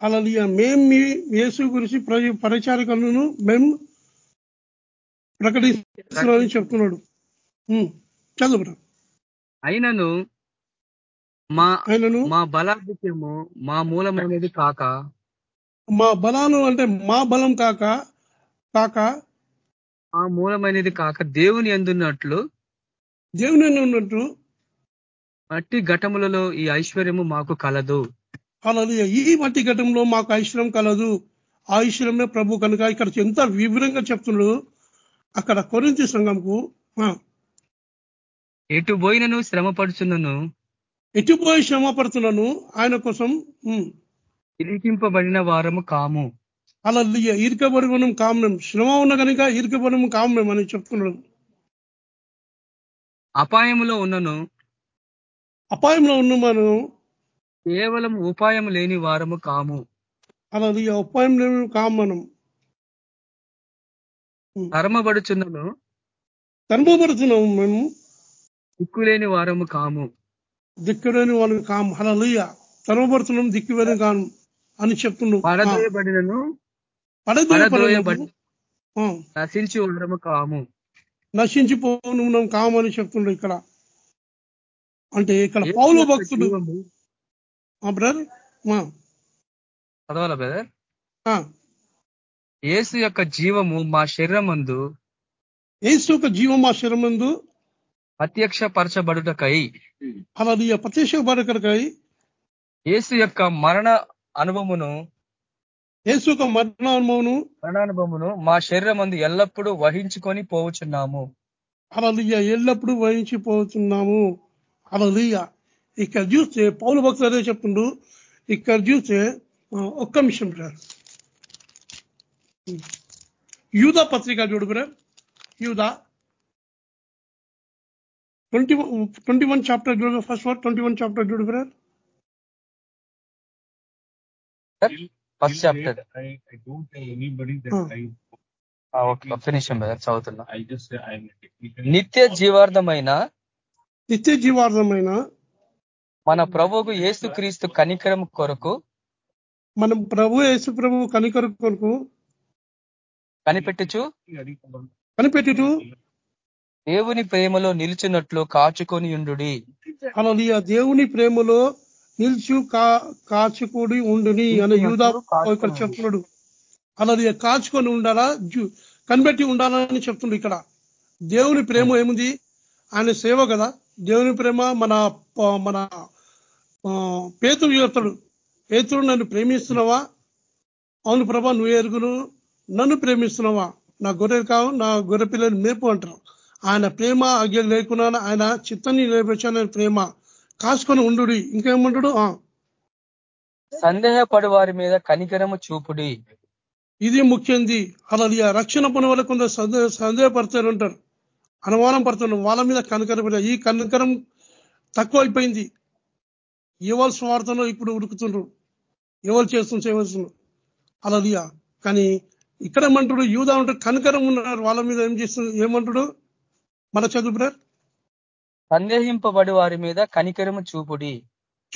అలలియ. మేము మీ యేసు గురించి ప్ర- పరిచారకులను మేము ప్రకటిస్తున్నామని చెప్తున్నాడు. చదువు. అయినను మా ఆయనను మా బలాధిక్యము మా మూలమైనది కాక మా బలాలు అంటే మా బలం కాక కాక ఆ మూలమైనది కాక దేవుని ఎందున్నట్లు దేవుని ఉన్నట్టు మట్టి ఘటములలో ఈ ఐశ్వర్యము మాకు కలదు. అలలియ ఈ మట్టి ఘటంలో మాకు ఐశ్వర్యం కలదు. ఆ ఐశ్వర్యమే ప్రభు కనుక ఇక్కడ ఎంత వివరంగా చెప్తున్నాడు? అక్కడ కొరింతి సంఘంకు ఎటు పోయినను శ్రమపడుచున్నను ఎటుపోయి శ్రమ పడుతున్నాను ఆయన కోసం ఇరికింపబడిన వారము కాము. అలా ఇరుకబడి మనం కామ్యం శ్రమ ఉన్న కనుక ఇరుకబడి కామ్యం అని చెప్తున్నాడు అపాయములో ఉన్నను? అపాయంలో ఉన్న మనం కేవలం ఉపాయం లేని వారము కాము. అలా ఉపాయం లేని కామ్ మనం కర్మబడుచున్నను కనుపబడుతున్నాము మేము. దిక్కులేని వారము కాము. దిక్కులేని వాళ్ళు కామ్. హలలుయ కనుపబడుతున్నాం దిక్కులేని కాను అని చెప్తున్నాం పడదోయబడినను పడదోయబడి పడదోయబడి నశించి వారము కాము. నశించిపోను కామని చెప్తుండ్రు ఇక్కడ. అంటే ఇక్కడ పౌలు భక్తుడు. బ్రదర్. చదవాలా బ్రదర్? యేసు యొక్క జీవము మా శరీరమందు ఏసు యొక్క జీవం మా శరమందు ప్రత్యక్ష పరచబడుటకై అలాది ప్రత్యక్ష బరకరకై యేసు యొక్క మరణ అనుభవమును ఏసు యొక్క మరణానుభవను మరణానుభవమును మా శరీరమందు ఎల్లప్పుడూ వహించుకొని పోవచున్నాము అలలియ ఎల్లప్పుడూ వహించిపోతున్నాము అలలియ ఇక్కడ చూస్తే పౌలు భక్తులు అదే చెప్తుండు ఇక్కడ చూస్తే ఒక్క నిమిషం సార్ యూదా పత్రిక చూడు బ్రదర్ యూదా. ట్వంటీ ట్వంటీ వన్ చాప్టర్ చూడు first word twenty one chapter చూడు బ్రదర్ ఫస్ట్ చాప్టర్. Hmm. చదువుతున్నా. నిత్య జీవార్థమైన నిత్య జీవార్థమైన మన ప్రభువుకు యేసుక్రీస్తు కనికరం కొరకు మనం ప్రభు యేసు ప్రభు కనికర కొరకు కనిపెట్టుచు? కనిపెట్టుటూ దేవుని ప్రేమలో నిలిచినట్లు కాచుకొని ఉండుడి. అలలియ దేవుని ప్రేమలో నిల్చు కా కాచుకుడి ఉండుని అని యూదా ఇక్కడ చెప్తున్నాడు. అలలియ కాచుకొని ఉండాలా? కనిపెట్టి ఉండాలని చెప్తుండు ఇక్కడ. దేవుని ప్రేమ ఏముంది? ఆయన సేవ కదా. దేవుని ప్రేమ మన మన పేతుడు చెప్తాడు పేతుడు నన్ను ప్రేమిస్తున్నావా? అవును ప్రభా నువ్వు ఎరుగును. నన్ను ప్రేమిస్తున్నావా? నా గొర్రె కావు నా గొర్రె పిల్లలు మేపు అంటారు. ఆయన ప్రేమ అగ్గి లేకున్నా ఆయన చిత్తాన్ని నేర్పించాలని ప్రేమ. కాసుకొని ఉండు ఇంకేమంటాడు? సందేహపడు వారి మీద కనికరము చూపుడి. ఇది ముఖ్యంది. అలా రక్షణ పని వల్ల కొందరు సందేహ సందేహపడతారు ఉంటారు అనుమానం పడుతున్నారు. వాళ్ళ మీద కనకరం ఈ కనకరం తక్కువ అయిపోయింది ఎవరు స్వార్థంలో ఇప్పుడు ఉరుకుతుండ్రు ఎవరు చేస్తుంది చేయవలసిన అలా కానీ ఇక్కడ ఏమంటాడు యూదా ఉంటాడు కనకరం ఉన్నారు. వాళ్ళ మీద ఏం చేస్తుంది ఏమంటాడు? మన చదువు బ్రదర్. సందేహింపబడి వారి మీద కనికరము చూపుడి.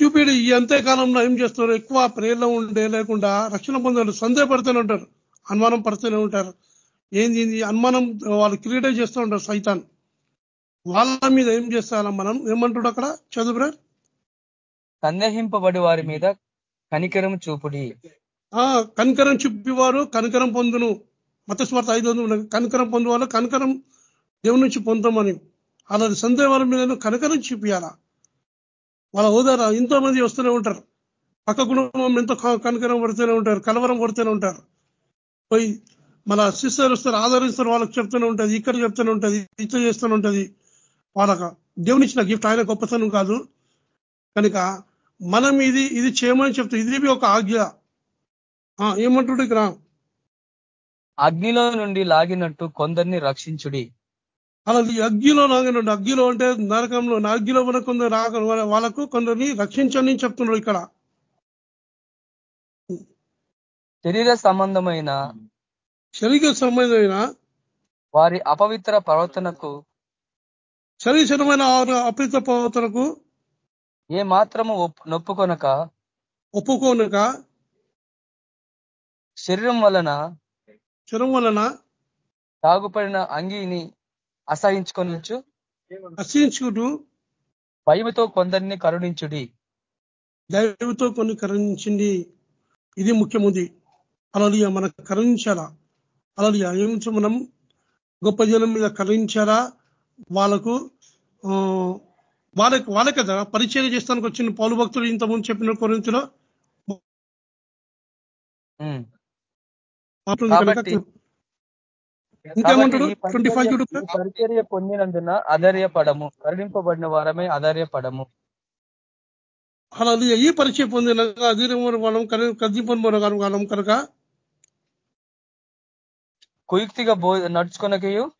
చూపిడు ఈ అంత్యకాలంలో ఏం చేస్తారు ఎక్కువ ప్రేరలో ఉండే లేకుండా రక్షణ పొందారు సందేహపడుతూనే ఉంటారు. అనుమానం పడుతూనే ఉంటారు. ఏంది అనుమానం వాళ్ళు క్రియేట్ చేస్తూ ఉంటారు సైతాన్. వాళ్ళ మీద ఏం చేస్తారా మనం? ఏమంటాడు అక్కడ? చదువురా సందేహింపబడి వారి మీద కనికరము చూపుడి. ఆ కనికరం చూపివారు కనికరం పొందును. మతస్వార్థ ఐదు వందలు కనికరం పొందువారు కనికరం దేవుని నుంచి పొందమని. అలాంటి సందేహాల మీద కనికరం చూపియాలా? వాళ్ళ హోదారా ఎంతో మంది వస్తూనే ఉంటారు. పక్క కుటుంబం ఎంతో కనకరం కనికరం పడుతూనే ఉంటారు కలవరం పడుతూనే ఉంటారు. పోయి మన సిస్టర్ వస్తారు ఆదరిస్తారు వాళ్ళకి చెప్తూనే ఉంటుంది ఇక్కడ చెప్తూనే ఉంటుంది ఇట్లా చేస్తూనే ఉంటుంది. వాళ్ళక దేవుని ఇచ్చిన గిఫ్ట్ ఆయన గొప్పతనం కాదు. కనుక మనం ఇది ఇది చేయమని చెప్తాం ఇది ఒక ఆజ్ఞ. ఏమంటుడు ఇక్కడ? అగ్నిలో నుండి లాగినట్టు కొందరిని రక్షించుడి. అలా అగ్గిలో నాగనండి అగ్గిలో అంటే నరకంలో నా అగ్గిలో మన కొందరు రాక వాళ్ళకు కొందరిని రక్షించని చెప్తున్నాడు ఇక్కడ. శరీర సంబంధమైన శరీర సంబంధమైన వారి అపవిత్ర ప్రవర్తనకు శరీరమైన అప్రీత పవతలకు ఏ మాత్రము నొప్పుకొనక ఒప్పుకోనక శరీరం వలన శరం వలన తాగుపడిన అంగీని అసహించుకొనొచ్చు నశించుకుంటూ భయముతో కొందరిని కరుణించుడి. దైవతో కొన్ని కరుణించింది. ఇది ముఖ్యముంది. అలలియ మనకు కరుణించాలా? అలలియ ఏమించు మనం గొప్ప జనం మీద కరుణించాలా? వాళ్ళకు వాళ్ళకి వాళ్ళే కదా పరిచయం చేస్తానికి వచ్చిన పౌలు భక్తులు ఇంతకుముందు చెప్పిన కొరింతలో? కాబట్టి- పరిచర్య- పొందినందున అధర్యపడము. కరుణింపబడిన వారమే అధర్యపడము. అలా ఈ పరిచయం పొందిన అధీరం కాలం కనుక కుయుక్తిగా బో నడుచుకొనకయు.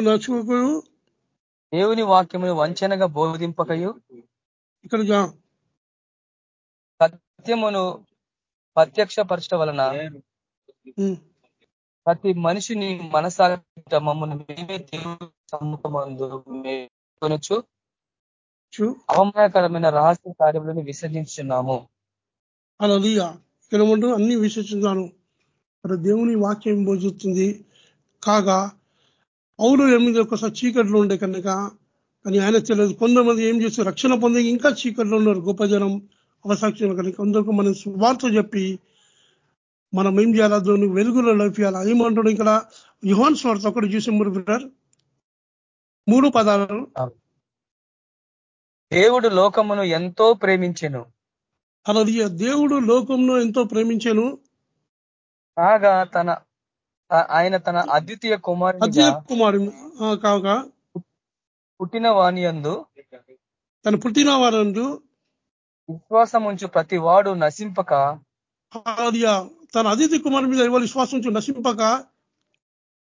నచ్చుకో దేవుని వాక్యమును వంచనగా బోధింపకయు. ఇక్కడ సత్యమును ప్రత్యక్షపరచడం వలన ఉమ్, ప్రతి మనిషిని మనసాగ మమ్మల్ని మేమే దేవుని సమ్ముఖమందు అవమానకరమైన రహస్య కార్యములను విసర్జించున్నాము అలా ఇక్కడ ఉంటూ అన్ని విశ్వసించాను మరి దేవుని వాక్యం బోధిస్తుంది. కాగా పౌలు ఎనిమిది ఒక్కసారి చీకట్లో ఉండే కనుక కానీ ఆయన తెలియదు. కొంతమంది ఏం చేస్తారు? రక్షణ పొందే ఇంకా చీకట్లో ఉన్నారు గొప్ప జనం. అవసాక్షులు కనుక కొందరికి మనం వార్త చెప్పి మనం ఏం చేయాలా? దాన్ని వెలుగులో లేపియాలా? ఏమంటాడు ఇక్కడ? యుహాన్ స్వార్థ ఒకటి చూసి బ్రదర్. మూడు పదాలు. దేవుడు లోకమును ఎంతో ప్రేమించెను. అలా దేవుడు లోకంలో ఎంతో ప్రేమించాను. కాగా తన ఆయన తన అద్వితీయ కుమారుని. అద్వైత కుమారుడు కాగా పుట్టిన వాణి అందు తన పుట్టిన వారందు విశ్వాసం ఉంచు ప్రతి వాడు నశింపక. తన అతిథి కుమారు మీద విశ్వాసం ఉంచి నశింపక?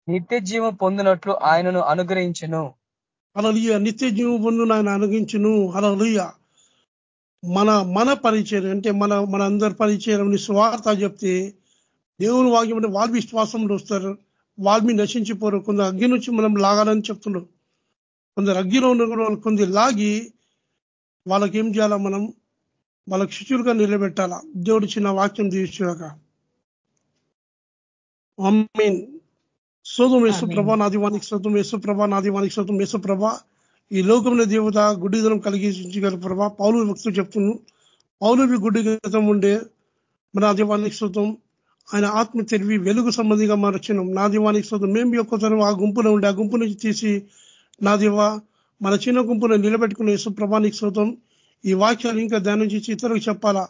నిత్య జీవం పొందినట్లు ఆయనను అనుగ్రహించెను. అలలియ నిత్య జీవం పొందును ఆయన అనుగించును అలలియ. మన మన పరిచయం అంటే మన మన అందరి పరిచయం స్వార్థ చెప్తే దేవుని వాక్యం అంటే వాళ్ళు విశ్వాసంలో వస్తారు. వాళ్ళు నశించిపోరు. కొందరు అగ్గి నుంచి మనం లాగాలని చెప్తున్నాడు కొందరు అగ్గిలో ఉన్న కొందరు లాగి వాళ్ళకి ఏం చేయాలా మనం? వాళ్ళకి శిష్యులుగా నిలబెట్టాలా? దేవుడు చిన్న వాక్యం తీర్చాక మీన్ శోధం యేసు ప్రభా నా దీవానికి శోధం యేసు ప్రభా నా దీవానికి శోధం యేసు ప్రభా ఈ లోకంలో దేవత గుడ్డిదనం కలిగించగల ప్రభా. పౌలు భక్తులు చెప్తున్నాను పౌలువి గుడ్డిగతం ఉండే మన దీవానికి శోధం ఆయన ఆత్మ తెలివి వెలుగు సంబంధిగా మార్చినాం నా దీవానికి శోధం మేము ఒక్కసారి ఆ గుంపులో ఉండే ఆ గుంపు నుంచి తీసి నా దివ మన చిన్న గుంపును నిలబెట్టుకునే యేసు ప్రభానికి శోధం ఈ వాక్యాలు ఇంకా ధ్యానం చేసి ఇతరులకు చెప్పాలా?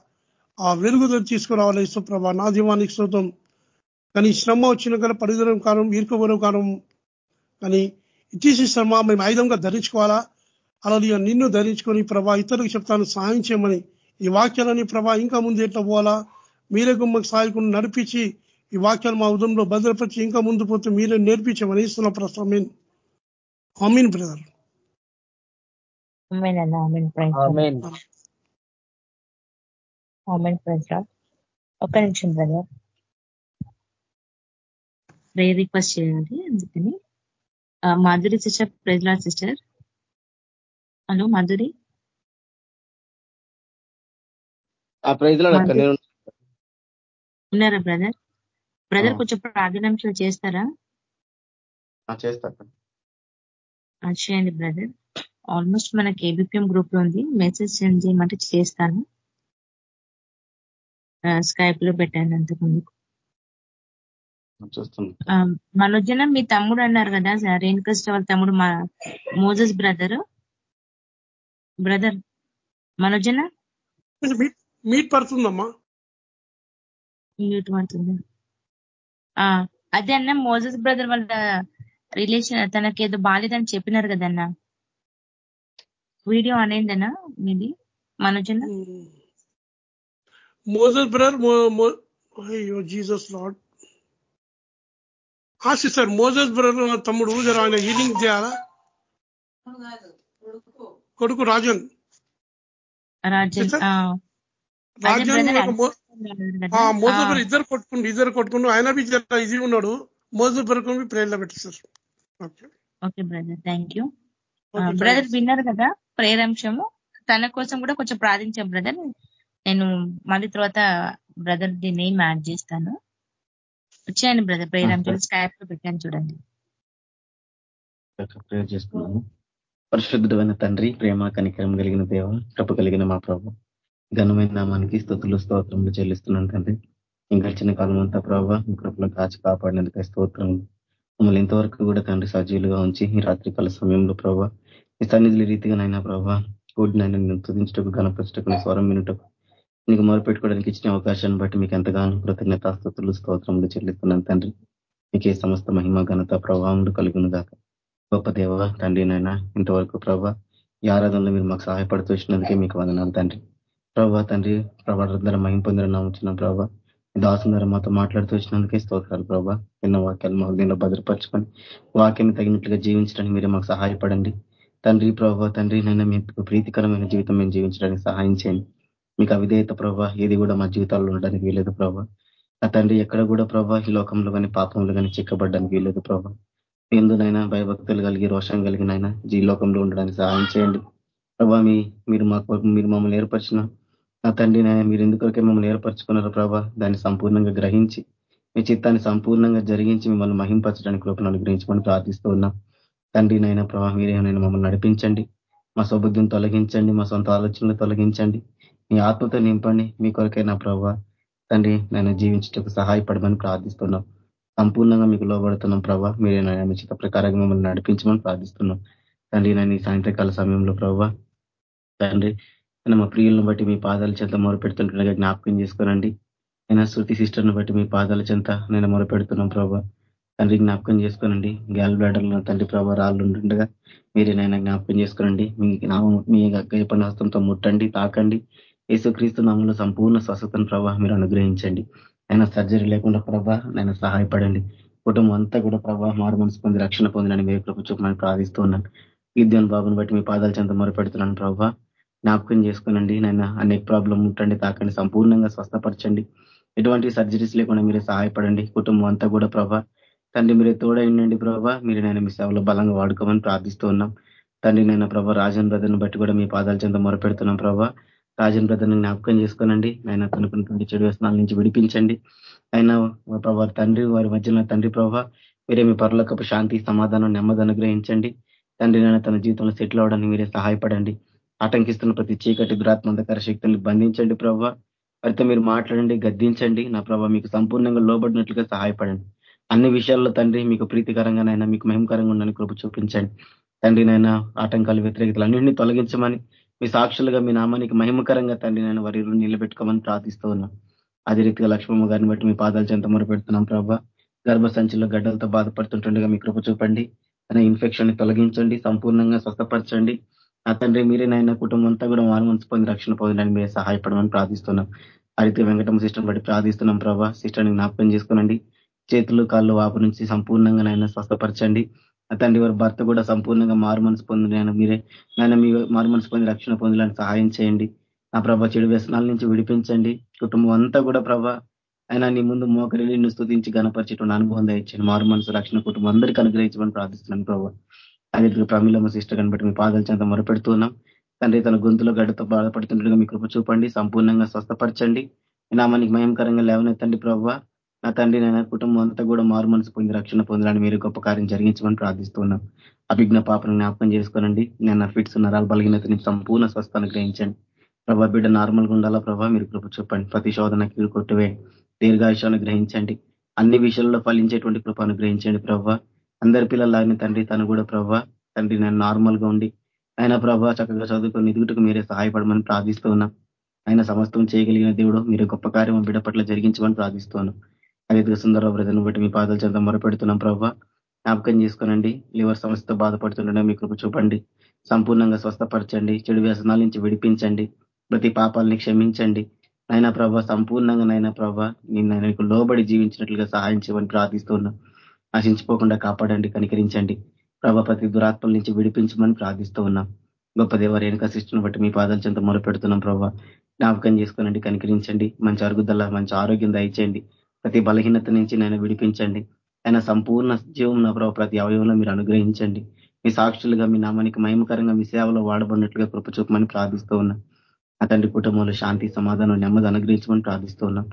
ఆ వెలుగుతో తీసుకురావాలి సుప్రభ ప్రభా నా దీవానికి శ్రోతం కానీ శ్రమ వచ్చిన కానీ పరిధులం కాలం ఈర్కోవడం కాలం. కానీ ఇచ్చేసి శ్రమ మేము ఆయుధంగా ధరించుకోవాలా? అలాగే నిన్ను ధరించుకొని ప్రభా ఇతరులకు చెప్తాను సహాయం చేయమని. ఈ వాక్యాలని ప్రభా ఇంకా ముందు ఎట్లా పోవాలా? మీరే గుమ్మకు సహాయకుని నడిపించి ఈ వాక్యాలు మా ఉదయంలో భద్రపరిచి ఇంకా ముందు పోతే మీరే నేర్పించమని ఇస్తున్న ప్రస్తుతం అమీన్ బ్రదర్. ఒక్క నిమిషం బ్రదర్ ప్రేయర్ రిక్వెస్ట్ చేయాలి అందుకని. Madhuri sister praise lord sister hello Madhuri. ఉన్నారా బ్రదర్ బ్రదర్ కొంచెం ప్రార్థనాంశాలు చేస్తారా? చేస్తా చేయండి బ్రదర్ ఆల్మోస్ట్ మన కేబిపిఎం గ్రూప్లో ఉంది. మెసేజ్ సెండ్ చేయమంటే చేస్తాను. స్కైప్లో పెట్టాను అంతకుముందు మనోజన మీ తమ్ముడు అన్నారు కదా రేణుకృష్ణ వాళ్ళ తమ్ముడు మా మోజస్ బ్రదర్. బ్రదర్ మనోజన మీట్ పడుతుందమ్మా. మ్యూట్ పడుతుంది. అదే అన్న మోజస్ బ్రదర్ వాళ్ళ రిలేషన్ తనకి ఏదో బాలేదని చెప్పినారు కదన్న వీడియో అనేందనా మీది? మనోజన? మోజస్ బ్రదర్ అయ్యో జీసస్ లాడ్ ఆశిస్తారు మోజస్ బ్రదర్ తమ్ముడు జర ఆయన హీలింగ్ చేయాలా? కొడుకు రాజన్. రాజన్ రాజన్ మోజబర్ ఇద్దరు కొట్టుకుంటూ ఇద్దరు కొట్టుకుంటూ ఆయన బి జర ఇది ఉన్నాడు. మోజబర్ ప్రేయర్లో పెట్టేస్తారు okay. Brother thank you brother విన్నారు కదా? ప్రేరంశము తన కోసం కూడా కొంచెం ప్రార్థించాం బ్రదర్. నేను మళ్ళీ తర్వాత బ్రదర్ ది నేమ్ యాడ్ చేస్తాను. వచ్చాయండి బ్రదర్ ప్రేరంశం స్కాప్లో పెట్టాను చూడండి. ప్రేయర్ పరిశుద్ధమైన తండ్రి ప్రేమ కనికరం కలిగిన దేవ కృప కలిగిన మా ప్రభు ఘనమైన నామానికి స్థుతులు స్తోత్రములు చెల్లిస్తున్నాను తండ్రి. ఇంకా చిన్న కాలం అంతా ప్రభావ కృపలో కాచి కాపాడినందుకు స్తోత్రం మమ్మల్ని ఇంతవరకు కూడా తండ్రి సజీవులుగా ఉంచి ఈ రాత్రికాల సమయంలో ప్రభావ ఈ సన్నిధుల రీతిగానైనా ప్రభా? కోడినైనా నేను తుదించటకు గణపరచటకు స్వరం వినుటకు నీకు మొరపెట్టుకోవడానికి ఇచ్చిన అవకాశాన్ని బట్టి మీకు ఎంతగానో కృతజ్ఞతాస్తుతులు స్తోత్రములు చెల్లిస్తున్నాను తండ్రి. మీకే సమస్త మహిమ ఘనత ప్రభావములు కలుగును దాకా గొప్ప దేవ తండ్రినైనా ఇంతవరకు ప్రభా ఈ ఆరాధనలో మీరు మాకు సహాయపడుతూ వచ్చినందుకే మీకు వందనాలు తండ్రి. ప్రభా తండ్రి ప్రభావం మహిం పొందిన నమ్ముచున్న ప్రభా దాసం ద్వారా మాతో మాట్లాడుతూ వచ్చినందుకే స్తోత్రాలు ప్రభా. నిన్న వాక్యాలు మాకు దీనిలో భద్రపరచుకొని వాక్యాన్ని తగినట్లుగా జీవించడానికి మీరే మాకు సహాయపడండి. తండ్రి ప్రభావ తండ్రి నైనా మీకు ప్రీతికరమైన జీవితం మేము జీవించడానికి సహాయం చేయండి. మీకు అవిధేయత ప్రభా ఏది కూడా మా జీవితాల్లో ఉండడానికి వీలేదు ప్రభా ఆ తండ్రి ఎక్కడ కూడా ప్రభా ఈ లోకంలో కానీ పాపంలో కానీ చిక్కబడ్డానికి వీలేదు ప్రభా ఎందునైనా భయభక్తులు కలిగి రోషం కలిగినైనా ఈ లోకంలో ఉండడానికి సహాయం చేయండి. ప్రభా మీ మీరు మాకు మీరు మమ్మల్ని ఏర్పరిచిన నా తండ్రి నాయన మీరు ఎందుకొరకే మమ్మల్ని ఏర్పరచుకున్నారు ప్రభా దాన్ని సంపూర్ణంగా గ్రహించి మీ చిత్తాన్ని సంపూర్ణంగా జరిగించి మిమ్మల్ని మహింపరచడానికి కృపను అనుగ్రహించమని ప్రార్థిస్తూ ఉన్నాం. తండ్రి నైనా ప్రభావ మీరేమైనా మమ్మల్ని నడిపించండి. మా సౌబుద్ధిని తొలగించండి. మా సొంత ఆలోచనలు తొలగించండి. మీ ఆత్మతో నింపండి. మీ కొరకైనా ప్రభావ తండ్రి నేను జీవించటకు సహాయపడమని ప్రార్థిస్తున్నాం. సంపూర్ణంగా మీకు లోబడుతున్నాం ప్రభావ మీరే చిత్త ప్రకారంగా మమ్మల్ని నడిపించమని ప్రార్థిస్తున్నాం. తండ్రి నేను ఈ సాయంత్రకాల సమయంలో ప్రభావ తండ్రి నేను మా ప్రియులను బట్టి మీ పాదాల చెంత మొరపెడుతుంటుండగా జ్ఞాపకం చేసుకోనండి. నేను శృతి సిస్టర్ను బట్టి మీ పాదాల చెంత నేను మొరపెడుతున్నాం ప్రభావ తండ్రి జ్ఞాపకం చేసుకోనండి. గ్యాల్ బ్లాడర్లో తండ్రి ప్రభావ రాళ్ళు ఉంటుండగా మీరే నైనా జ్ఞాపకం చేసుకోనండి. మీ మీ గైపన హస్తంతో ముట్టండి తాకండి. యేసుక్రీస్తు నామంలో సంపూర్ణ స్వస్థతను ప్రభావ మీరు అనుగ్రహించండి. అయినా సర్జరీ లేకుండా ప్రభా నేను సహాయపడండి. కుటుంబం అంతా కూడా ప్రభావ మారు మనసు పొంది రక్షణ పొందినని మీరు కృప చూపమని ప్రార్థిస్తూ ఉన్నాను విద్యను బాబుని బట్టి మీ పాదాల చెంత మొరపెడుతున్నాను ప్రభావ జ్ఞాపకం చేసుకోనండి. నేను అనేక ప్రాబ్లం ఉంటండి తాకండి సంపూర్ణంగా స్వస్థపరచండి. ఎటువంటి సర్జరీస్ లేకుండా మీరే సహాయపడండి. కుటుంబం అంతా కూడా ప్రభా తండ్రి మీరే తోడైండండి ప్రభా. మీరు నేను మీ సేవలో బలంగా వాడుకోమని ప్రార్థిస్తూ ఉన్నాం తండ్రి నేను ప్రభా రాజన్ బ్రదర్ని బట్టి కూడా మీ పాదాల చెంత మొరపెడుతున్నాం ప్రభా. రాజన్ బ్రదర్ని జ్ఞాపకం చేసుకోనండి. ఆయన తనుకున్నటువంటి చెడు వ్యసనాల నుంచి విడిపించండి. ఆయన ప్రభా తండ్రి వారి మధ్యలో తండ్రి ప్రభా మీరే మీ పరులకపు శాంతి సమాధానం నెమ్మది అనుగ్రహించండి. తండ్రి నేను తన జీవితంలో సెటిల్ అవడానికి మీరే సహాయపడండి. ఆటంకిస్తున్న ప్రతి చీకటి దురాత్మంధకర శక్తులను బంధించండి ప్రభావ వారితో మీరు మాట్లాడండి గద్దించండి. నా ప్రభావ మీకు సంపూర్ణంగా లోబడినట్లుగా సహాయపడండి. అన్ని విషయాల్లో తండ్రి మీకు ప్రీతికరంగానైనా మీకు మహిమకరంగా ఉండని కృప చూపించండి. తండ్రి నైనా ఆటంకాలు వ్యతిరేకతలు అన్నింటినీ తొలగించమని మీ సాక్షులుగా మీ నామానికి మహిమకరంగా తండ్రి నేను వారి నిలబెట్టుకోమని ప్రార్థిస్తూ ఉన్నాం. అదే రీతిగా లక్ష్మమ్మ గారిని బట్టి మీ పాదాలు చెంత మొరపెడుతున్నాం ప్రభావ గర్భ సంచిలో గడ్డలతో బాధపడుతుంటుండగా మీ కృప చూపండి. అనే ఇన్ఫెక్షన్ తొలగించండి సంపూర్ణంగా స్వస్థపరచండి. నా తండ్రి మీరే నాయన కుటుంబం అంతా కూడా వారు మనసు పొంది రక్షణ పొందడానికి మీరే సహాయపడమని ప్రార్థిస్తున్నాం. అయితే వెంకటమ్మ సిస్టర్ బట్టి ప్రార్థిస్తున్నాం ప్రభా. సిస్టర్ని జ్ఞాపకం చేసుకోనండి. చేతులు కాళ్ళు వాపు నుంచి సంపూర్ణంగా నాయన స్వస్థపరచండి తండ్రి వారి భర్త కూడా సంపూర్ణంగా మారు మనసు పొందిన మీరే నాయన మీ మారు మనసు పొంది రక్షణ పొందడానికి సహాయం చేయండి. నా ప్రభా చెడు వ్యసనాల నుంచి విడిపించండి. కుటుంబం అంతా కూడా ప్రభా ఆయన నీ ముందు మోకరిని నిన్ను స్థుతించి గణపరిచేటువంటి అనుభవం దయచండి మారు మనసు రక్షణ కుటుంబం అందరికీ అనుగ్రహించమని ప్రార్థిస్తున్నాను ప్రభావ అదే ప్రమిలమ్మ సిస్టర్ కనబట్టి మీ పాదాల చెంత మొరపెడుతున్నాం. తండ్రి తన గొంతులో గడ్డతో బాధపడుతుండగా మీ కృప చూపండి. సంపూర్ణంగా స్వస్థపరచండి. నామానికి మయంకరంగా లేవనెత్తండి ప్రభావ నా తండ్రి నేను కుటుంబం అంతా కూడా మారు మనసు పొంది రక్షణ పొందాలని మీరు గొప్ప కార్యం జరిగించమని ప్రార్థిస్తున్నాం. అభిజ్ఞ పాపను జ్ఞాపకం చేసుకోనండి. నేను ఫిట్స్ నరాలు బలిగినతని సంపూర్ణ స్వస్థాన్ని గ్రహించండి. ప్రభా బిడ్డ నార్మల్గా ఉండాలా ప్రభా? మీరు కృప చెప్పండి ప్రతి శోధన కీడు కొట్టువే. దీర్ఘాయుషాన్ని గ్రహించండి. అన్ని విషయాల్లో ఫలించేటువంటి కృప అనుగ్రహించండి ప్రభావ అందరి పిల్లలాగిన తండ్రి తను కూడా ప్రభా. తండ్రి నేను నార్మల్గా ఉండి ఆయన ప్రభా చక్కగా చదువుకొని ఎదుగుటకు మీరే సహాయపడమని ప్రార్థిస్తూ ఉన్నాం ఆయన సమస్తం చేయగలిగిన దేవుడు మీరు గొప్ప కార్యం బిడ్డ పట్ల జరిగించమని ప్రార్థిస్తున్నాం. అనేక సుందర బ్రదర్ని బట్టి మీ పాదాల చెంత మొరపెడుతున్నాం ప్రభా జ్ఞాపకం చేసుకోనండి. లివర్ సమస్యతో బాధపడుతుండడం మీ కృప చూపండి. సంపూర్ణంగా స్వస్థపరచండి. చెడు వ్యసనాల నుంచి విడిపించండి. ప్రతి పాపాలని క్షమించండి. నైనా ప్రభా సంపూర్ణంగా నైనా ప్రభా నేను లోబడి జీవించినట్లుగా సహాయం చేయమని ప్రార్థిస్తున్నాం. ఆశించిపోకుండా కాపాడండి కనికరించండి. ప్రభా ప్రతి దురాత్మల నుంచి విడిపించమని ప్రార్థిస్తూ ఉన్నాం గొప్ప దేవ రేణుక శిష్టిని బట్టి మీ పాదాల చెంత మొరపెడుతున్నాం ప్రభావ జ్ఞాపకం చేసుకోనండి కనికరించండి. మంచి అరుగుదల మంచి ఆరోగ్యం దయచేయండి. ప్రతి బలహీనత నుంచి నాయన విడిపించండి. ఆయన సంపూర్ణ జీవం నా ప్రభావ ప్రతి అవయవంలో మీరు అనుగ్రహించండి. మీ సాక్షులుగా మీ నామానికి మహిమకరంగా మీ సేవలో వాడబడినట్లుగా కృప చూపమని ప్రార్థిస్తూ ఉన్నాం. అతని కుటుంబంలో శాంతి సమాధానం నెమ్మది అనుగ్రహించమని ప్రార్థిస్తూ ఉన్నాం.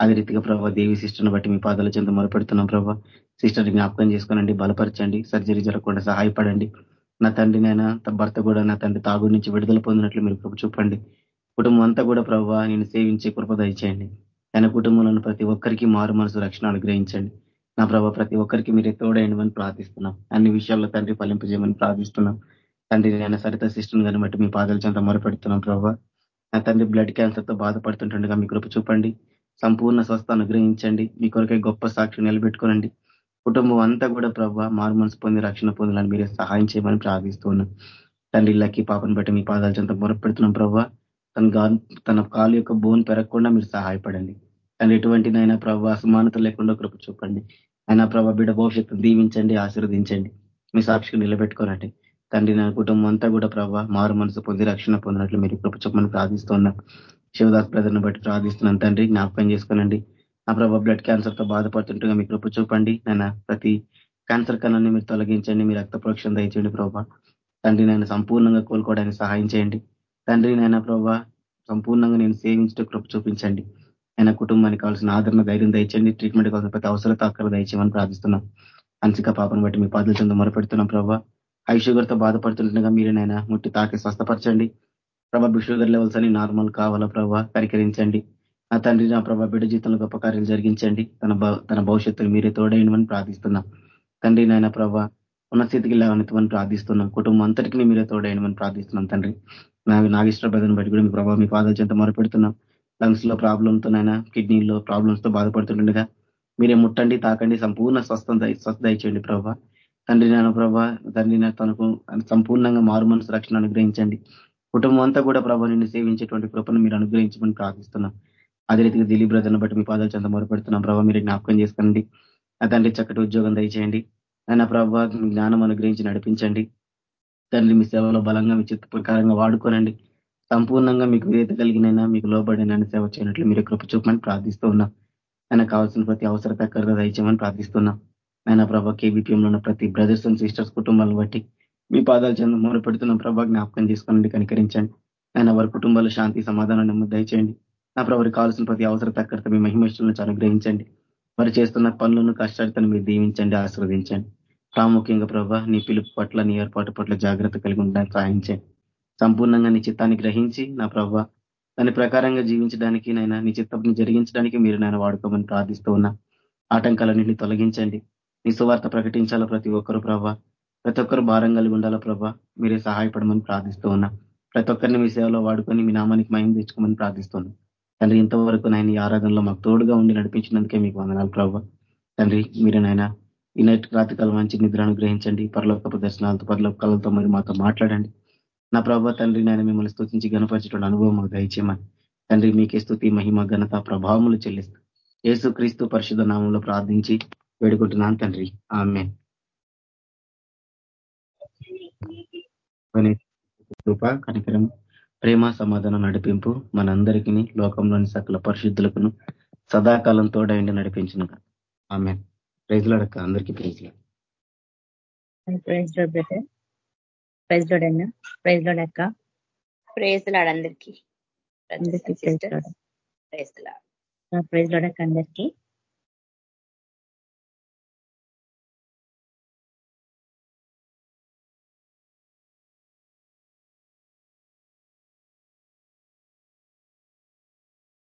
అదే రీతిగా ప్రభావ దేవి సిస్టర్ని బట్టి మీ పాదాల చెంత మొరపెడుతున్నాం ప్రభావ సిస్టర్ జ్ఞాపకం చేసుకోనండి బలపరచండి సర్జరీ జరగకుండా సహాయపడండి. నా తండ్రి నైనా భర్త కూడా నా తండ్రి తాగుడి నుంచి విడుదల పొందినట్లు మీరు కృప చూపండి. కుటుంబం అంతా కూడా ప్రభావ నేను సేవించే కృప దయచేయండి. ఆయన కుటుంబంలో ప్రతి ఒక్కరికి మారు మనసు రక్షణ అనుగ్రహించండి. నా ప్రభావ ప్రతి ఒక్కరికి మీరు తోడైనమని ప్రార్థిస్తున్నాం. అన్ని విషయాల్లో తండ్రి ఫలింపజేయమని ప్రార్థిస్తున్నాం. తండ్రి నేను సరిత సిస్టమ్ కానీ బట్టి మీ పాదాల చెంత మొరపెడుతున్నాం ప్రభావ నా తండ్రి బ్లడ్ క్యాన్సర్తో బాధపడుతుంటుండగా మీ కృప చూపండి. సంపూర్ణ స్వస్థ అనుగ్రహించండి. మీ కొరకే గొప్ప సాక్షి నిలబెట్టుకోనండి. కుటుంబం అంతా కూడా ప్రభావ మారు మనసు పొంది రక్షణ పొందాలని మీరే సహాయం చేయమని ప్రార్థిస్తున్నాం. తండ్రి లక్కీ పాపను బట్టి మీ పాదాలు చెంత మొరపెడుతున్నాం ప్రభావ తన తన కాలు యొక్క బోన్ పెరగకుండా మీరు సహాయపడండి. తను ఎటువంటినైనా ప్రభు అసమానత లేకుండా కృప చూపండి. అయినా ప్రభా బిడ్డ భవిష్యత్తు దీవించండి ఆశీర్వదించండి. మీ సాక్షికి నిలబెట్టుకోనండి తండ్రి నా కుటుంబం అంతా కూడా ప్రభావ మారు మనసు పొంది రక్షణ పొందినట్లు మీరు కృప చెప్పమని ప్రార్థిస్తున్నాం. శివదాస్ బ్రదర్ని బట్టి ప్రార్థిస్తున్నాను తండ్రి జ్ఞాపకం చేసుకోనండి. నా ప్రభావ బ్లడ్ క్యాన్సర్తో బాధపడుతుండగా మీ కృప చూపండి. నేను ప్రతి క్యాన్సర్ కణాన్ని మీరు తొలగించండి. మీ రక్త ప్రోక్షణ దయచేయండి ప్రభా. తండ్రి నేను సంపూర్ణంగా కోలుకోవడానికి సహాయం చేయండి. తండ్రి నాయన ప్రభా సంపూర్ణంగా నేను సేవించడం కృప చూపించండి. ఆయన కుటుంబానికి కావాల్సిన ఆదరణ ధైర్యం దయచండి ట్రీట్మెంట్ కావాల్సిన ప్రతి అవసరం తాకలు దయచేయమని ప్రార్థిస్తున్నాం. అంశిక పాపను బట్టి మీ పాదల చెందు మొరపెడుతున్నాం ప్రభావ హై షుగర్తో బాధపడుతుండగా మీరేనైనా ముట్టి తాకి స్వస్థపరచండి. ప్రభా షుగర్ లెవెల్స్ అని నార్మల్ కావాలా ప్రభావ కరికరించండి నా తండ్రి నా ప్రభా బిడ్డ జీతంలో గొప్ప కార్యాలు జరిగించండి. తన తన భవిష్యత్తును మీరే తోడైనమని ప్రార్థిస్తున్నాం. తండ్రి నాయన ప్రభా ఉన్న స్థితికి లేవనెత్తమని ప్రార్థిస్తున్నాం. కుటుంబం అంతటికి మీరే తోడైనమని ప్రార్థిస్తున్నాం తండ్రి. నాకు నాగిష్ట బదని బట్టి కూడా మీ ప్రభావ మీ పాదాల చెంత మొరపెడుతున్నాం. లంగ్స్లో ప్రాబ్లంతో నైనా కిడ్నీలో ప్రాబ్లమ్స్తో బాధపడుతుండగా మీరే ముట్టండి తాకండి సంపూర్ణ స్వస్థం స్వస్థ దయచేయండి ప్రభా తండ్రి నాన్న ప్రభా తండ్రి తనకు సంపూర్ణంగా మారు మనసు రక్షణ అనుగ్రహించండి. కుటుంబం అంతా కూడా ప్రభా నిన్ను సేవించేటువంటి కృపను మీరు అనుగ్రహించమని ప్రార్థిస్తున్నాం. అదే రీతిగా దిలీప్ బ్రదర్ని బట్టి మీ పాదాలు చెంత మొరపెడుతున్నాం ప్రభావ మీరు జ్ఞాపకం చేసుకోండి. తండ్రి చక్కటి ఉద్యోగం దయచేయండి. ఆయన ప్రభావ జ్ఞానం అనుగ్రహించి నడిపించండి. తండ్రి మీ సేవలో బలంగా మీ చిత్త ప్రకారంగా వాడుకోనండి. సంపూర్ణంగా మీకు విధేత కలిగినైనా మీకు లోబడినైనా సేవ చేయనట్లు మీరు కృప చూపమని ప్రార్థిస్తూ ఉన్నాం. ఆయన కావాల్సిన ప్రతి అవసర తక్కరగా దయచేయమని ప్రార్థిస్తున్నాం. ఆయన ప్రభా కేబీపీఎంలో ఉన్న ప్రతి బ్రదర్స్ అండ్ సిస్టర్స్ కుటుంబాలను బట్టి మీ పాదాలు చెంద మూల పెడుతున్న ప్రభా జ్ఞాపకం చేసుకోనండి కనికరించండి. ఆయన వారి కుటుంబాలు శాంతి సమాధానాన్ని దయచేయండి. నా ప్రభావి కావాల్సిన ప్రతి అవసర తక్కరత మీ మహిమష్టం నుంచి అనుగ్రహించండి. వారు చేస్తున్న పనులను కష్టాలతో మీరు దీవించండి ఆశీర్వదించండి. ప్రాముఖ్యంగా ప్రభా నీ పిలుపు పట్ల నీ ఏర్పాటు పట్ల జాగ్రత్త కలిగి ఉండడానికి సాధించండి సంపూర్ణంగా నీ చిత్తాన్ని గ్రహించి నా ప్రభా దాని ప్రకారంగా జీవించడానికి నైనా నీ చిత్తం జరిగించడానికి మీరు నేను వాడుకోమని ప్రార్థిస్తూ ఉన్నా. ఆటంకాలన్నింటినీ తొలగించండి. నీ సువార్త ప్రకటించాలా ప్రతి ఒక్కరు ప్రభా? ప్రతి ఒక్కరు భారం కలిగి ఉండాలా ప్రభా? మీరే సహాయపడమని ప్రార్థిస్తూ ఉన్నా. ప్రతి ఒక్కరిని మీ సేవలో వాడుకొని మీ నామానికి మయం తెచ్చుకోమని ప్రార్థిస్తున్నాను తండ్రి ఇంతవరకు నాయన ఈ ఆరాధనలో మాకు తోడుగా ఉండి నడిపించినందుకే మీకు వందనాలు ప్రభావ తండ్రి మీరు నాయన ఈ నైట్ రాత్రికాల మంచి నిద్ర అనుగ్రహించండి పరలోక దర్శనాలతో పరలోక కళలతో మరి మాతో మాట్లాడండి. నా ప్రభావ తండ్రి నేను మిమ్మల్ని స్థుతించి గణపరచడం అనుభవం మాకు దయచేయమని. తండ్రి మీకే స్థుతి మహిమ ఘనత ప్రభావములు చెల్లిస్తూ. యేసు క్రీస్తు పరిశుధ నామంలో ప్రార్థించి వేడుకుంటున్నాను తండ్రి. ఆమె కృప కనికరం ప్రేమ సమాధానం నడిపింపు మనందరికీ లోకంలోని సకల పరిశుద్ధులకును సదాకాలం తోడైండి నడిపించిన ఆమె ప్రైజ్లాడక్క అందరికీ praise lord praise Lord brother. Praise Lord అన్న ప్రైజ్ లోడ్ అక్క. ప్రైజ్ లాడ్ అందరికీ. Praise Lord. ప్రైజ్ లోడ్ అక్క అందరికీ.